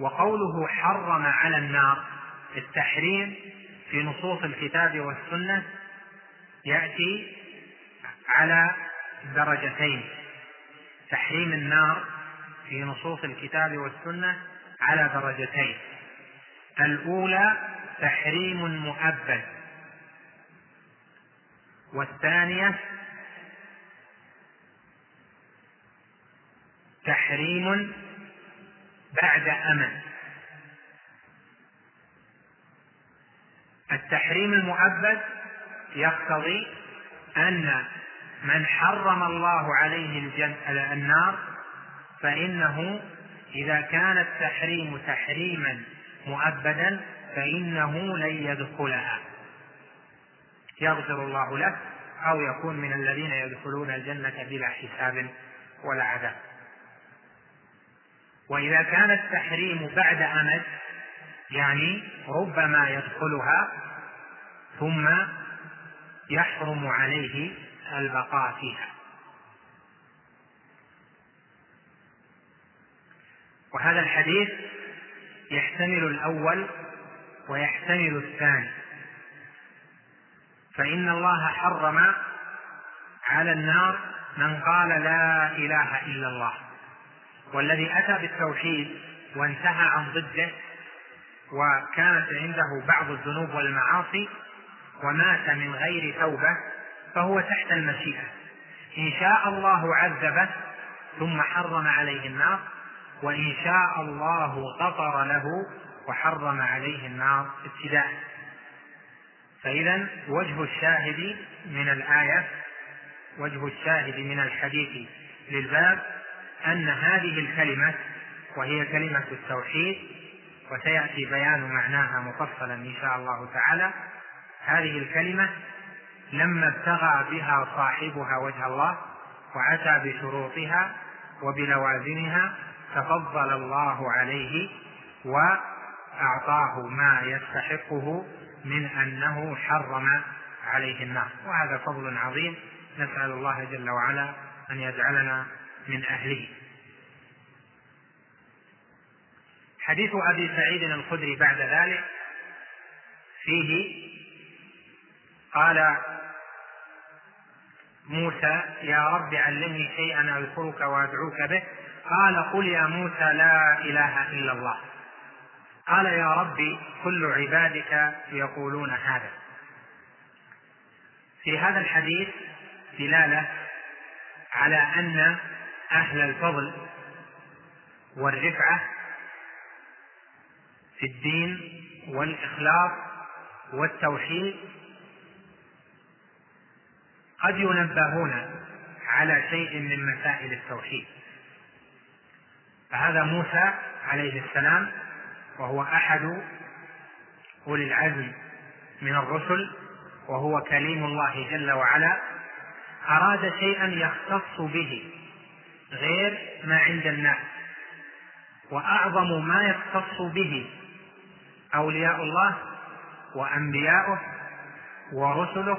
وقوله حرم على النار التحريم في نصوص الكتاب والسنة يأتي على درجتين تحريم النار في نصوص الكتاب والسنة على درجتين. الأولى تحريم مؤبد. والثانية تحريم بعد أمن. التحريم المؤبد يقتضي أن من حرم الله عليه النار فإنه إذا كان التحريم تحريما مؤبدا فإنه لن يدخلها. يغفر الله له أو يكون من الذين يدخلون الجنة بلا حساب ولا عذاب. وإذا كان التحريم بعد أمد يعني ربما يدخلها ثم يحرم عليه البقاء فيها. وهذا الحديث يحتمل الأول ويحتمل الثاني. فإن الله حرم على النار من قال لا إله إلا الله والذي أتى بالتوحيد وانتهى عن ضده وكانت عنده بعض الذنوب والمعاصي ومات من غير توبة فهو تحت المشيئة. إن شاء الله عذبه ثم حرم عليه النار وإن شاء الله غفر له وحرم عليه النار. ابتداء. فإذا وجه الشاهد من الآية وجه الشاهد من الحديث للباب أن هذه الكلمة وهي كلمة التوحيد وسيأتي بيان معناها مفصلا إن شاء الله تعالى. هذه الكلمة لما ابتغى بها صاحبها وجه الله وأتى بشروطها وبلوازمها تفضل الله عليه وأعطاه ما يستحقه من أنه حرم عليه النار. وهذا فضل عظيم. نسأل الله جل وعلا أن يجعلنا من أهله. حديث أبي سعيد الخدري بعد ذلك فيه قال موسى يا رب علمني شيئا أذكرك وأدعوك به. قال قل يا موسى لا إله إلا الله. قال يا رب كل عبادك يقولون هذا. في هذا الحديث دلالة على أن أهل الفضل والرفعة في الدين والإخلاص والتوحيد قد ينبهون على شيء من مسائل التوحيد. فهذا موسى عليه السلام وهو أحد أولي العزم من الرسل وهو كليم الله جل وعلا أراد شيئا يختص به غير ما عند الناس وأعظم ما يختص به أولياء الله وأنبياؤه ورسله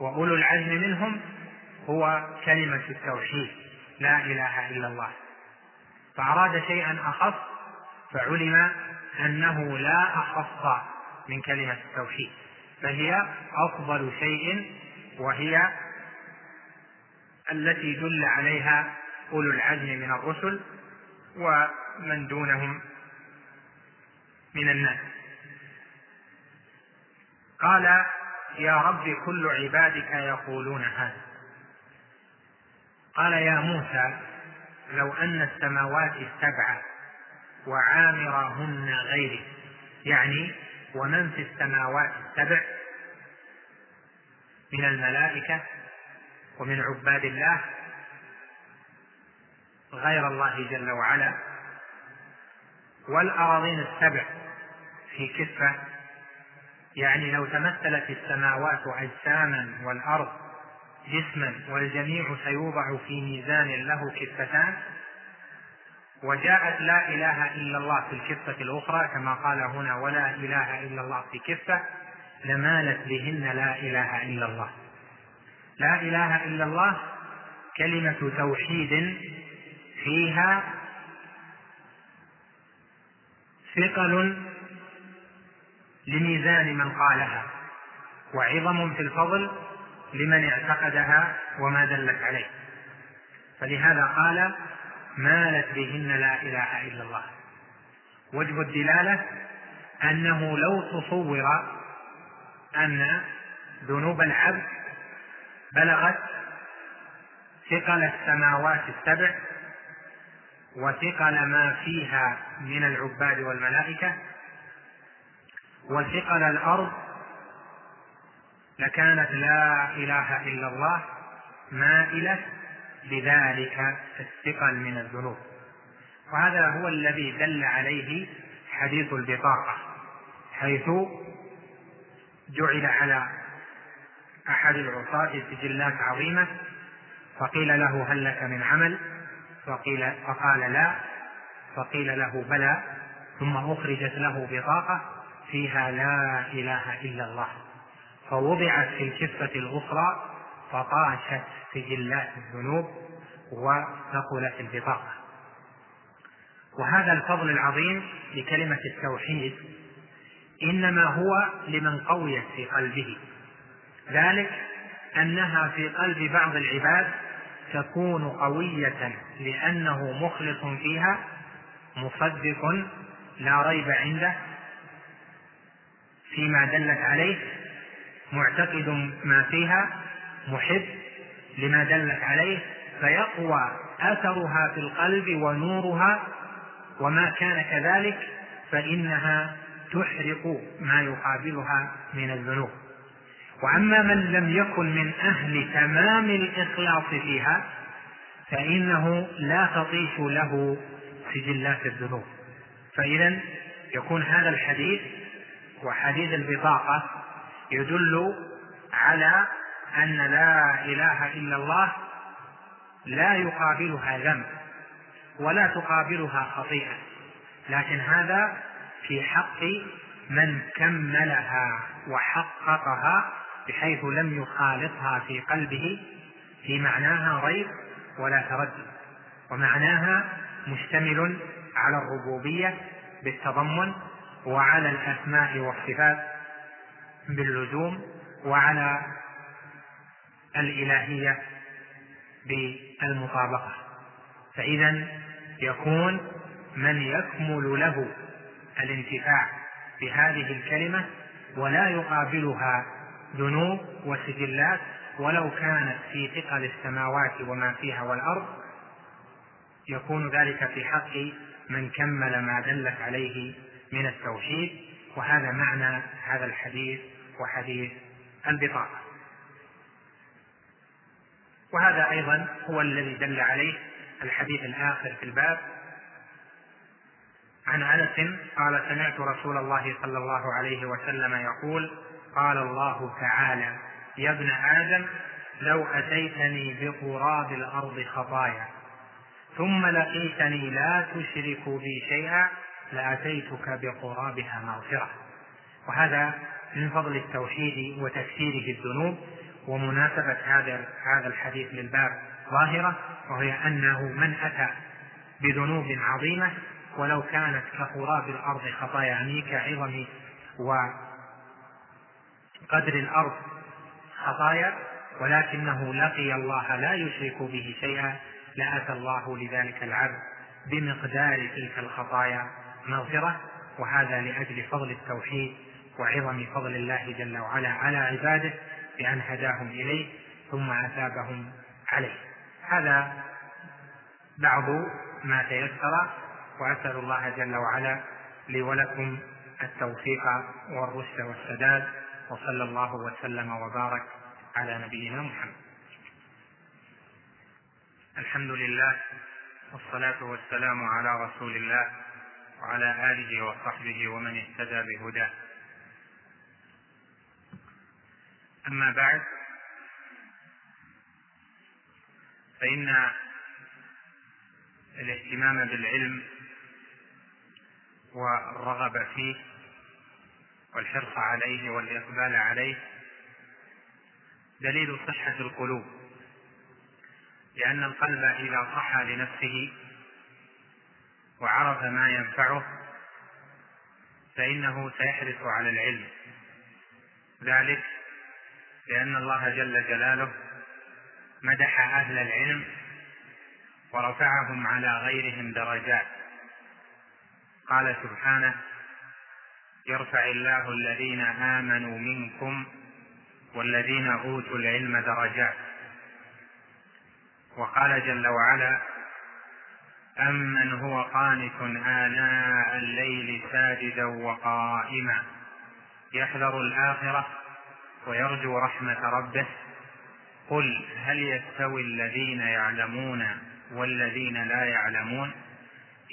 وأولو العزم منهم هو كلمة التوحيد لا إله إلا الله. فأراد شيئا أخص فعلم أنه لا أخص من كلمة التوحيد فهي أفضل شيء وهي التي دل عليها أولو العزم من الرسل ومن دونهم من الناس. قال يا رب كل عبادك يقولون هذا. قال يا موسى لو أن السماوات السبع وعامرهن غيري يعني ومن في السماوات السبع؟ من الملائكة ومن عباد الله غير الله جل وعلا. والأراضين السبع في كفة يعني لو تمثلت السماوات أجساما والأرض جسما والجميع سيوضع في ميزان له كفتان. وجاءت لا إله إلا الله في الكفة الأخرى كما قال هنا ولا إله إلا الله في كفة لمالت بهن لا إله إلا الله. لا إله إلا الله كلمة توحيد فيها ثقل لميزان من قالها وعظم في الفضل لمن اعتقدها وما دلت عليه. فلهذا قال مالت بهن لا إله إلا الله. وجه الدلالة أنه لو تصور أن ذنوب العبد بلغت ثقل السماوات السبع وثقل ما فيها من العباد والملائكة وثقل الأرض لكانت لا إله إلا الله مائلة بذلك الثقل من الذنوب. وهذا هو الذي دل عليه حديث البطاقة حيث جعل على أحد العصاة سجلات عظيمة فقيل له هل لك من عمل؟ فقيل فقال لا. فقيل له بلى. ثم أخرجت له بطاقة فيها لا إله إلا الله. فوضعت في الكفة الأخرى فطاشت سجلات الذنوب وثقلت البطاقة. وهذا الفضل العظيم لكلمة التوحيد إنما هو لمن قويت في قلبه. ذلك أنها في قلب بعض العباد تكون قوية لأنه مخلص فيها مصدق لا ريب عنده. فيما دلت عليه معتقد ما فيها محب لما دلت عليه فيقوى أثرها في القلب ونورها وما كان كذلك فإنها تحرق ما يقابلها من الذنوب. وأما من لم يكن من أهل تمام الإخلاص فيها فإنه لا تطيش له سجلات الذنوب. فاذا يكون هذا الحديث وحديث البطاقة يدل على أن لا إله إلا الله لا يقابلها ذنب ولا تقابلها خطيئة لكن هذا في حق من كملها وحققها بحيث لم يخالطها في قلبه في معناها ريب ولا تردد ومعناها مشتمل على الربوبية بالتضمن وعلى الأسماء والصفات. باللزوم وعلى الإلهية بالمطابقة. فإذا يكون من يكمل له الانتفاع بهذه الكلمة ولا يقابلها ذنوب وسجلات ولو كانت في ثقل السماوات وما فيها والأرض يكون ذلك في حق من كمل ما دلت عليه من التوحيد. وهذا معنى هذا الحديث وحديث البطاقة وهذا أيضا هو الذي دل عليه الحديث الآخر في الباب. عن أنس قال سمعت رسول الله صلى الله عليه وسلم يقول قال الله تعالى يا ابن آدم لو أتيتني بقراب الأرض خطايا ثم لقيتني لا تشرك بي شيئا لأتيتك بقرابها مغفرة. وهذا من فضل التوحيد وتكسيره الذنوب ومناسبة هذا هذا الحديث للباب ظاهرة وهي أنه من أتى بذنوب عظيمة ولو كانت كقراب الأرض خطايا يعني كعظم وقدر الأرض خطايا ولكنه لقي الله لا يشرك به شيئا لأتى الله لذلك العبد بمقدار تلك الخطايا مغفرة وهذا لأجل فضل التوحيد وعظم فضل الله جل وعلا على عباده بأن هداهم إليه ثم أثابهم عليه. هذا بعض ما تيسر وأسأل الله جل وعلا لي ولكم التوفيق والرشد والسداد وصلى الله وسلم وبارك على نبينا محمد. الحمد لله والصلاة والسلام على رسول الله وعلى آله وصحبه ومن اهتدى بهداه. أما بعد فإن الاهتمام بالعلم والرغبة فيه والحرص عليه والإقبال عليه دليل صحة القلوب لأن القلب إذا صحى لنفسه وعرف ما ينفعه فإنه سيحرص على العلم. ذلك لأن الله جل جلاله مدح أهل العلم ورفعهم على غيرهم درجات. قال سبحانه يرفع الله الذين آمنوا منكم والذين أوتوا العلم درجات. وقال جل وعلا أمن هو قانت آناء الليل ساجدا وقائما يحذر الآخرة ويرجو رحمة ربه. قل هل يستوي الذين يعلمون والذين لا يعلمون؟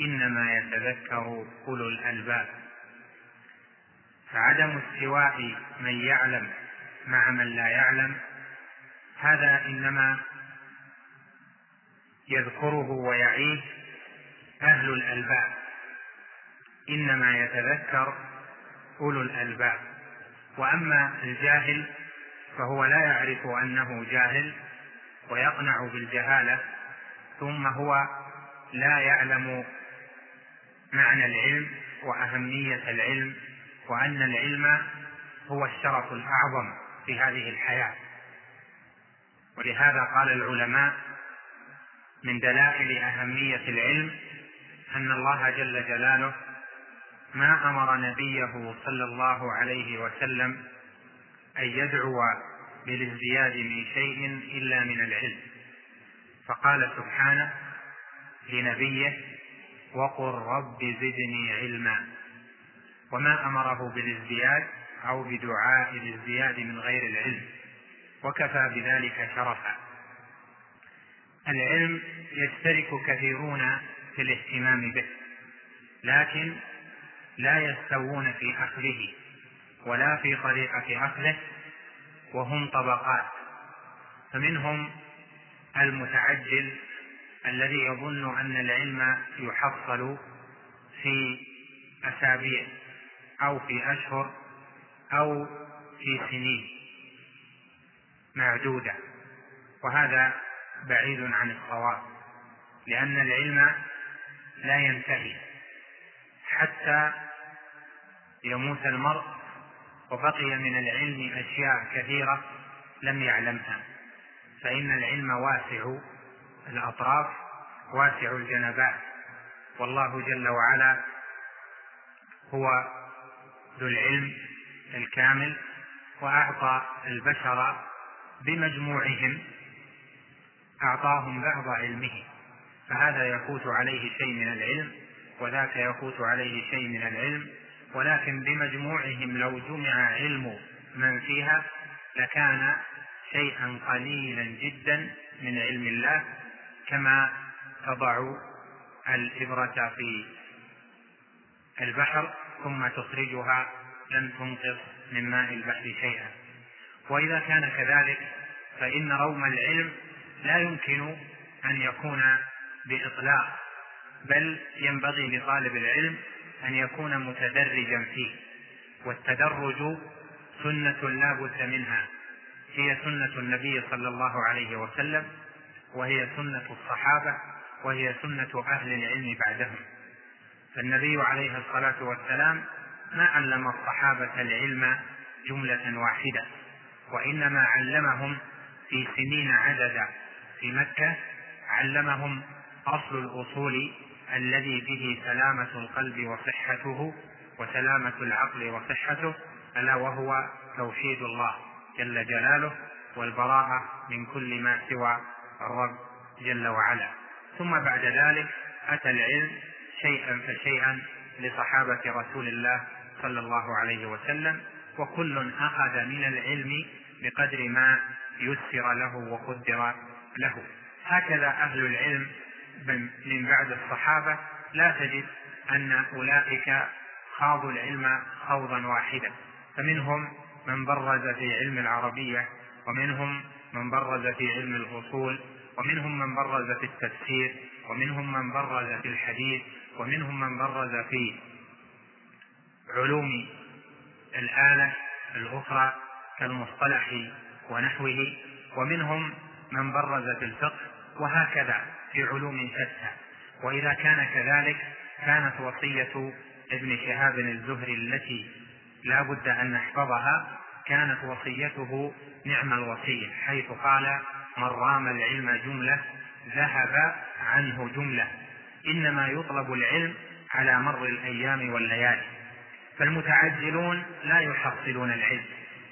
إنما يتذكر أولو الألباب. فعدم استواء من يعلم مع من لا يعلم هذا إنما يذكره ويعيه أهل الألباب. إنما يتذكر أولو الألباب. وأما الجاهل فهو لا يعرف أنه جاهل ويقنع بالجهالة ثم هو لا يعلم معنى العلم وأهمية العلم وأن العلم هو الشرف الأعظم في هذه الحياة. ولهذا قال العلماء من دلائل أهمية العلم أن الله جل جلاله ما أمر نبيه صلى الله عليه وسلم أن يدعو بالازدياد من شيء إلا من العلم. فقال سبحانه لنبيه وقل رب زدني علما. وما أمره بالازدياد أو بدعاء الازدياد من غير العلم. وكفى بذلك شرفا. العلم يشترك كثيرون في الاهتمام به لكن لا يستوون في أخذه ولا في طريقة أخذه وهم طبقات. فمنهم المتعجل الذي يظن أن العلم يحصل في أسابيع أو في أشهر أو في سنين معدودة. وهذا بعيد عن الصواب لأن العلم لا ينتهي حتى يموت المرء وبقي من العلم أشياء كثيرة لم يعلمها فإن العلم واسع الأطراف واسع الجنبات. والله جل وعلا هو ذو العلم الكامل وأعطى البشر بمجموعهم أعطاهم بعض علمه. فهذا يفوت عليه شيء من العلم وذاك يفوت عليه شيء من العلم. ولكن بمجموعهم لو جمع علم من فيها لكان شيئا قليلا جدا من علم الله كما تضع الإبرة في البحر ثم تخرجها لن تنقص من ماء البحر شيئا. وإذا كان كذلك فإن روم العلم لا يمكن أن يكون بإطلاق بل ينبغي لطالب العلم أن يكون متدرجا فيه والتدرج سنة لا بد منها. هي سنة النبي صلى الله عليه وسلم وهي سنة الصحابة وهي سنة أهل العلم بعدهم. فالنبي عليه الصلاة والسلام ما علم الصحابة العلم جملة واحدة وإنما علمهم في سنين عددا في مكة علمهم أصل الأصول الذي به سلامة القلب وصحته وسلامة العقل وصحته ألا وهو توحيد الله جل جلاله والبراءة من كل ما سوى الرب جل وعلا. ثم بعد ذلك أتى العلم شيئا فشيئا لصحابة رسول الله صلى الله عليه وسلم وكل أخذ من العلم بقدر ما يسر له وقدر له. هكذا أهل العلم من بعد الصحابة لا تجد أن أولئك خاضوا العلم خوضا واحدا. فمنهم من برز في علم العربية ومنهم من برز في علم الأصول ومنهم من برز في التفسير ومنهم من برز في الحديث ومنهم من برز في علوم الآلة الأخرى كالمصطلح ونحوه ومنهم من برز في الفقه وهكذا. في علوم شتى وإذا كان كذلك كانت وصية ابن شهاب الزهري التي لا بد أن نحفظها كانت وصيته نعم الوصية حيث قال من رام العلم جملة ذهب عنه جملة. إنما يطلب العلم على مر الأيام والليالي. فالمتعجلون لا يحصلون العلم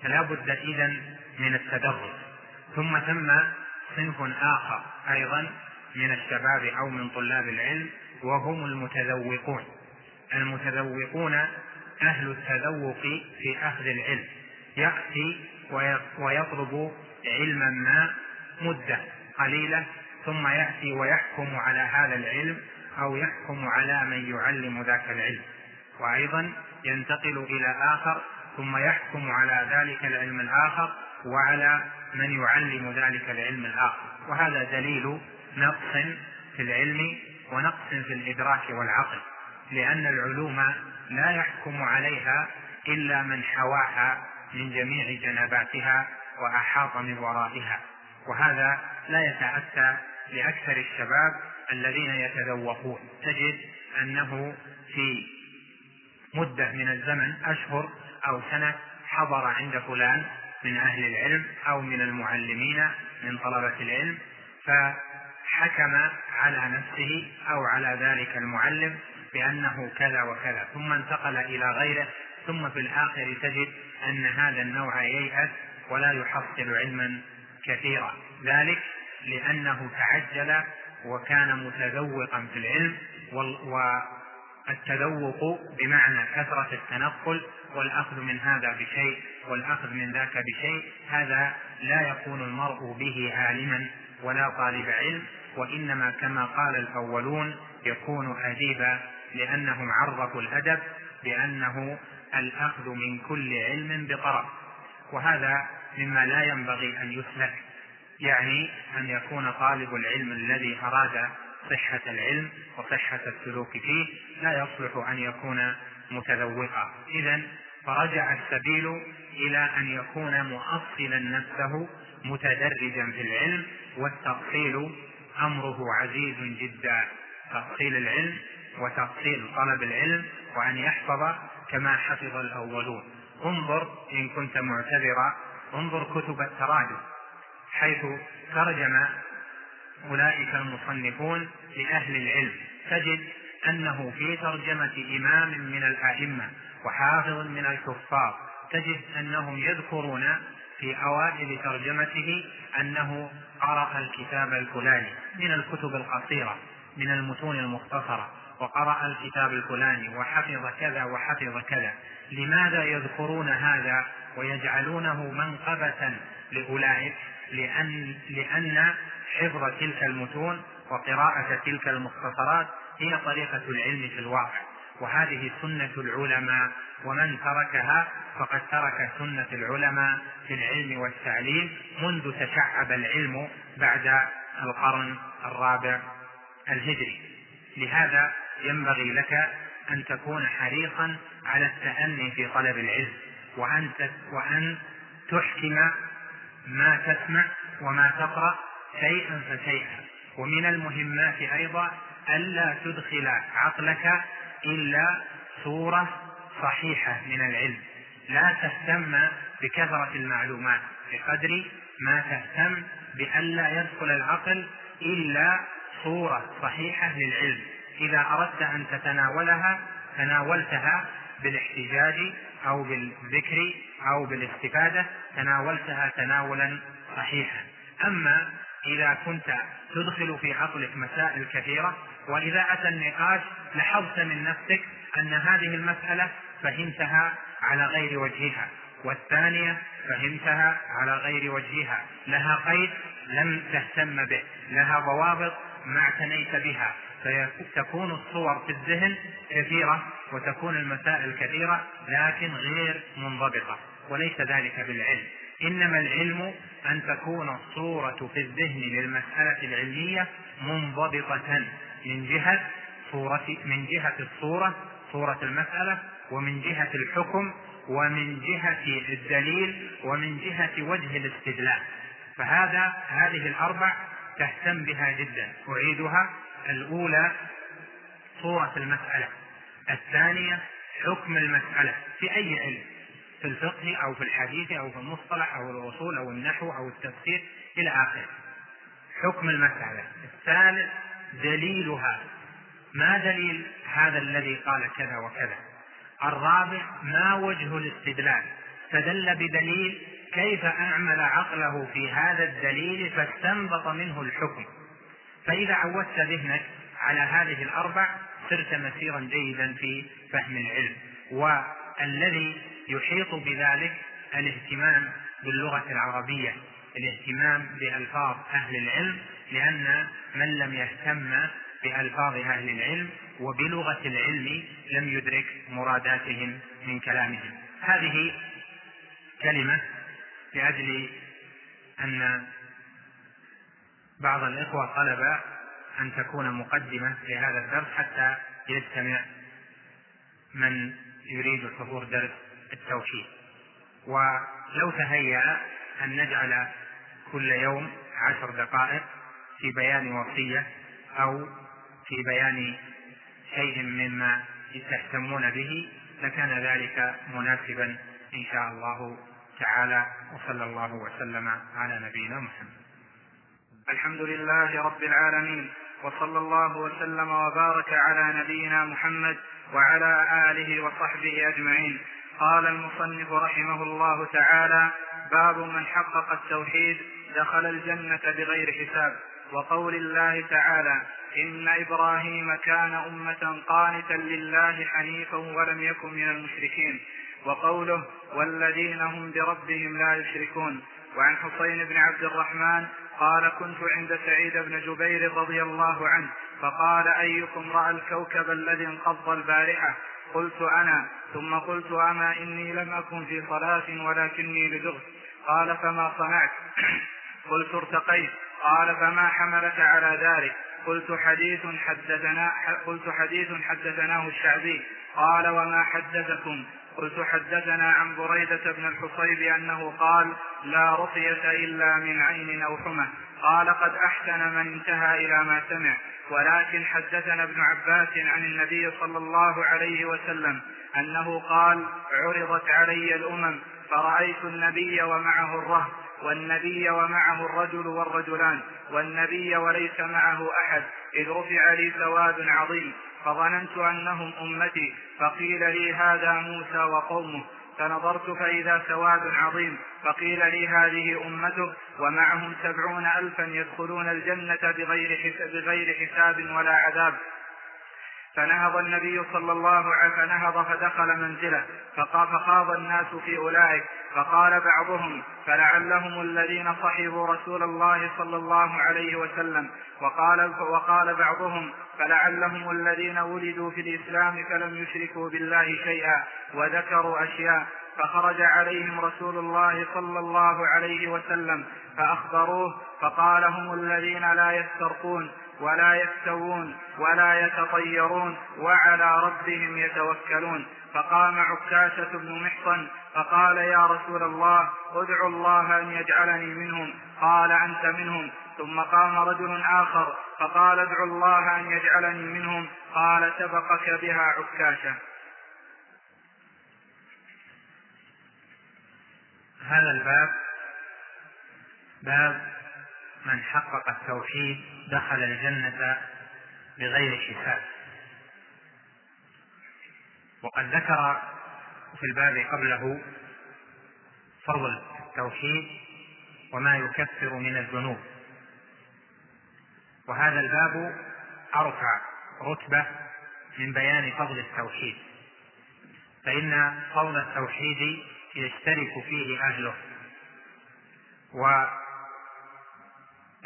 فلا بد إذن من التدرج. ثم ثم صنف آخر أيضا من الشباب أو من طلاب العلم وهم المتذوقون. المتذوقون أهل التذوق في أخذ العلم. يأتي ويطلب علما ما مدة قليلة ثم يأتي ويحكم على هذا العلم أو يحكم على من يعلم ذاك العلم. وأيضا ينتقل إلى آخر ثم يحكم على ذلك العلم الآخر وعلى من يعلم ذلك العلم الآخر. وهذا دليل نقص في العلم ونقص في الإدراك والعقل لأن العلوم لا يحكم عليها إلا من حواها من جميع جنباتها وأحاط من ورائها. وهذا لا يتأتى لأكثر الشباب الذين يتذوقون. تجد أنه في مدة من الزمن أشهر أو سنة حضر عند فلان من أهل العلم أو من المعلمين من طلبة العلم فحكم على نفسه أو على ذلك المعلم بأنه كذا وكذا ثم انتقل إلى غيره ثم في الآخر تجد أن هذا النوع ييأس ولا يحصل علما كثيرا. ذلك لأنه تعجل وكان متذوقا في العلم والتذوق بمعنى كثرة التنقل والأخذ من هذا بشيء والأخذ من ذاك بشيء هذا لا يكون المرء به عالما ولا طالب علم وإنما كما قال الأولون يكون أديبا لأنهم عرفوا الأدب بأنه الأخذ من كل علم بطرف وهذا مما لا ينبغي أن يسلك يعني أن يكون طالب العلم الذي أراد صحة العلم وصحة السلوك فيه لا يصلح أن يكون متذوقا. إذا فرجع السبيل إلى أن يكون مؤصلا نفسه متدرجا في العلم والتأصيل أمره عزيز جدا. تأصيل العلم وتأصيل طلب العلم وأن يحفظ كما حفظ الأولون. انظر إن كنت معتبرا. انظر كتب التراجم. حيث ترجم أولئك المصنفون لأهل العلم. تجد أنه في ترجمة إمام من الأئمة وحافظ من الكفار. تجد أنهم يذكرون في أوائل ترجمته أنه قرأ الكتاب الفلاني من الكتب القصيرة من المتون المختصرة وقرأ الكتاب الفلاني وحفظ كذا وحفظ كذا. لماذا يذكرون هذا ويجعلونه منقبة لأولئك؟ لأن, لأن حفظ تلك المتون وقراءة تلك المختصرات هي طريقة العلم في الواقع. وهذه سنة العلماء ومن تركها فقد ترك سنة العلماء في العلم والتعليم منذ تشعب العلم بعد القرن الرابع الهجري. لهذا ينبغي لك أن تكون حريصا على التأني في طلب العلم وأن وأن تحكم ما تسمع وما تقرأ شيئا فشيئا. ومن المهمات أيضا ألا تدخل عقلك إلا صورة صحيحة من العلم. لا تهتم بكثرة المعلومات بقدر ما تهتم بألا يدخل العقل إلا صورة صحيحة للعلم. إذا أردت أن تتناولها تناولتها بالاحتجاج أو بالذكر أو بالاستفادة تناولتها تناولا صحيحا. أما إذا كنت تدخل في عقلك مسائل كثيرة وإذا أتى النقاش لاحظت من نفسك أن هذه المسألة فهمتها على غير وجهها والثانية فهمتها على غير وجهها. لها قيد لم تهتم به لها ضوابط ما اعتنيت بها. فتكون الصور في الذهن كثيرة وتكون المسائل كثيرة لكن غير منضبطة وليس ذلك بالعلم. إنما العلم أن تكون الصورة في الذهن للمسألة العلمية منضبطة. من جهة صورة من جهة الصورة صورة المسألة ومن جهة الحكم ومن جهة الدليل ومن جهة وجه الاستدلال. فهذا هذه الأربع تهتم بها جدا. أعيدها. الأولى صورة المسألة. الثانية حكم المسألة. في أي علم؟ في الفقه أو في الحديث أو في المصطلح أو الأصول أو النحو أو التفسير إلى آخره. حكم المسألة. الثالث دليلها. ما دليل هذا الذي قال كذا وكذا؟ الرابع ما وجه الاستدلال؟ استدل بدليل كيف أعمل عقله في هذا الدليل فاستنبط منه الحكم. فإذا عودت ذهنك على هذه الأربع صرت مسيرا جيدا في فهم العلم. والذي يحيط بذلك الاهتمام باللغة العربية الاهتمام بألفاظ أهل العلم لأن من لم يهتم بألفاظ أهل العلم وبلغة العلم لم يدرك مراداتهم من كلامهم. هذه كلمة لأجل أن بعض الإخوة طلب أن تكون مقدمة لهذا الدرس حتى يجتمع من يريد حضور درس التوحيد. ولو تهيأ أن نجعل كل يوم عشر دقائق في بيان وصية أو في بيان شيء مما تهتمون به لكان ذلك مناسبا إن شاء الله تعالى وصلى الله وسلم على نبينا محمد. الحمد لله رب العالمين وصلى الله وسلم وبارك على نبينا محمد وعلى آله وصحبه أجمعين. قال المصنف رحمه الله تعالى باب من حقق التوحيد دخل الجنة بغير حساب. وقول الله تعالى إن إبراهيم كان أمة قانتا لله حنيفا ولم يكن من المشركين. وقوله والذين هم بربهم لا يشركون. وعن حسين بن عبد الرحمن قال كنت عند سعيد بن جبير رضي الله عنه فقال أيكم رأى الكوكب الذي انقض البارحة؟ قلت أنا. ثم قلت أما إني لم أكن في صلاة ولكني لدغت. قال فما صنعت؟ قلت ارتقيت. قال فما حملك على ذلك؟ قلت حديث حدثنا قلت حديث حدثناه الشعبي. قال وما حدثكم؟ قلت حدثنا عن بريدة بن الحصيب أنه قال لا رقية إلا من عين أو حمى. قال قد أحسن من انتهى إلى ما سمع. ولكن حدثنا ابن عباس عن النبي صلى الله عليه وسلم أنه قال عرضت علي الأمم فرأيت النبي ومعه الرهب والنبي ومعه الرجل والرجلان والنبي وليس معه أحد إذ رفع لي سواد عظيم فظننت أنهم أمتي فقيل لي هذا موسى وقومه فنظرت فإذا سواد عظيم فقيل لي هذه أمتك ومعهم سبعون ألفا يدخلون الجنة بغير بغير حساب ولا عذاب. فنهض النبي صلى الله عليه فنهض فدخل منزله فخاض الناس في أولئك فقال بعضهم فلعلهم الذين صحبوا رسول الله صلى الله عليه وسلم. وقال وقال بعضهم فلعلهم الذين ولدوا في الإسلام فلم يشركوا بالله شيئا وذكروا أشياء فخرج عليهم رسول الله صلى الله عليه وسلم فأخبروه فقال هم الذين لا يسترقون. ولا يستوون ولا يتطيرون وعلى ربهم يتوكلون. فقام عكاشة بن محصن فقال يا رسول الله ادعو الله أن يجعلني منهم. قال أنت منهم. ثم قام رجل آخر فقال ادعو الله أن يجعلني منهم. قال سبقك بها عكاشة. هذا الباب. باب من حقق التوحيد دخل الجنة بغير حساب. وقد ذكر في الباب قبله فضل التوحيد وما يكفر من الذنوب. وهذا الباب أرفع رتبة من بيان فضل التوحيد. فإن فضل التوحيد يشترك فيه أهله.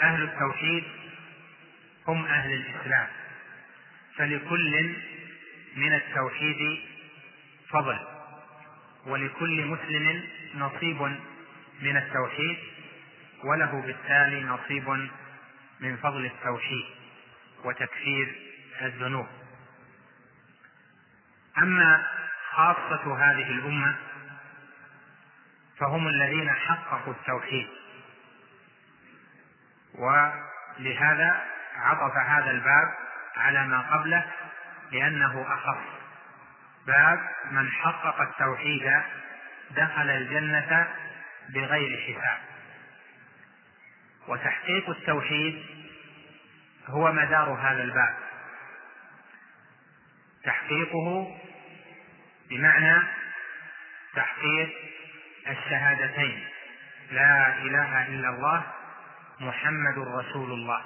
واهل التوحيد هم أهل الإسلام. فلكل من التوحيد فضل ولكل مسلم نصيب من التوحيد وله بالتالي نصيب من فضل التوحيد وتكفير الذنوب. أما خاصة هذه الأمة فهم الذين حققوا التوحيد. ولهذا عطف هذا الباب على ما قبله لأنه أخص باب من حقق التوحيد دخل الجنة بغير حساب. وتحقيق التوحيد هو مدار هذا الباب. تحقيقه بمعنى تحقيق الشهادتين. لا إله إلا الله محمد رسول الله.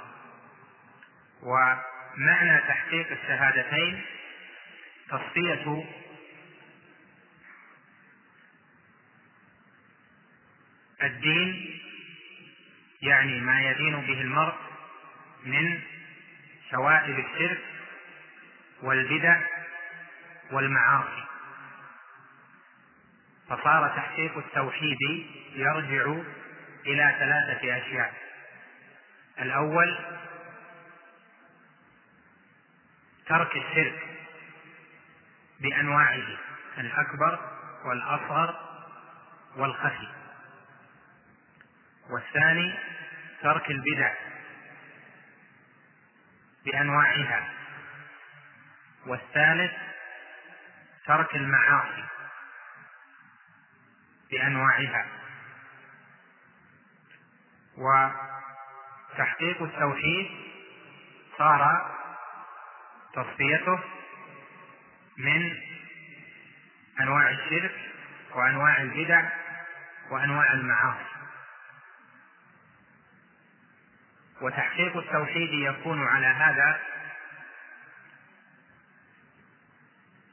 ومعنى تحقيق الشهادتين تصفية الدين يعني ما يدين به المرء من شوائب الشرك والبدع والمعاصي. فصار تحقيق التوحيد يرجع إلى ثلاثة أشياء. الأول ترك الشرك بأنواعه الأكبر والأصغر والخفي. والثاني ترك البدع بأنواعها. والثالث ترك المعاصي بأنواعها. وتحقيق التوحيد صار تصفيته من أنواع الشرك وأنواع البدع وأنواع المعاصي. وتحقيق التوحيد يكون على هذا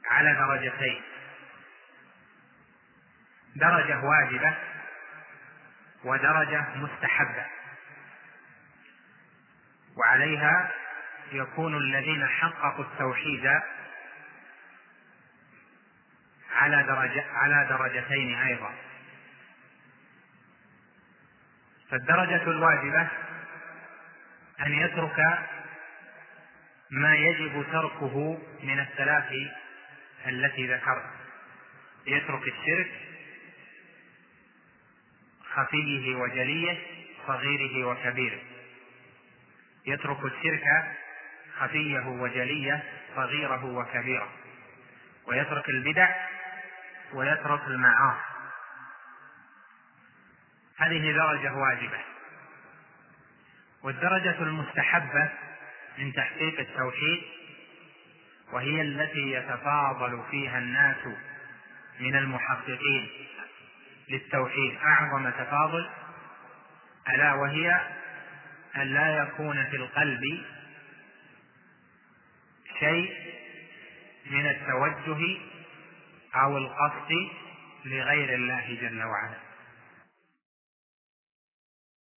على درجتين. درجة واجبة ودرجة مستحبة. وعليها يكون الذين حققوا التوحيد على درجة على درجتين أيضا. فالدرجة الواجبة أن يترك ما يجب تركه من الثلاث التي ذكرت. يترك الشرك خفيه وجليه صغيره وكبيره. يترك الشرك خفيه وجليه صغيره وكبيره. ويترك البدع ويترك المعاصي. هذه درجة واجبة. والدرجة المستحبة من تحقيق التوحيد وهي التي يتفاضل فيها الناس من المحققين للتوحيد. أعظم تفاضل ألا وهي أن لا يكون في القلب شيء من التوجه أو القصد لغير الله جل وعلا.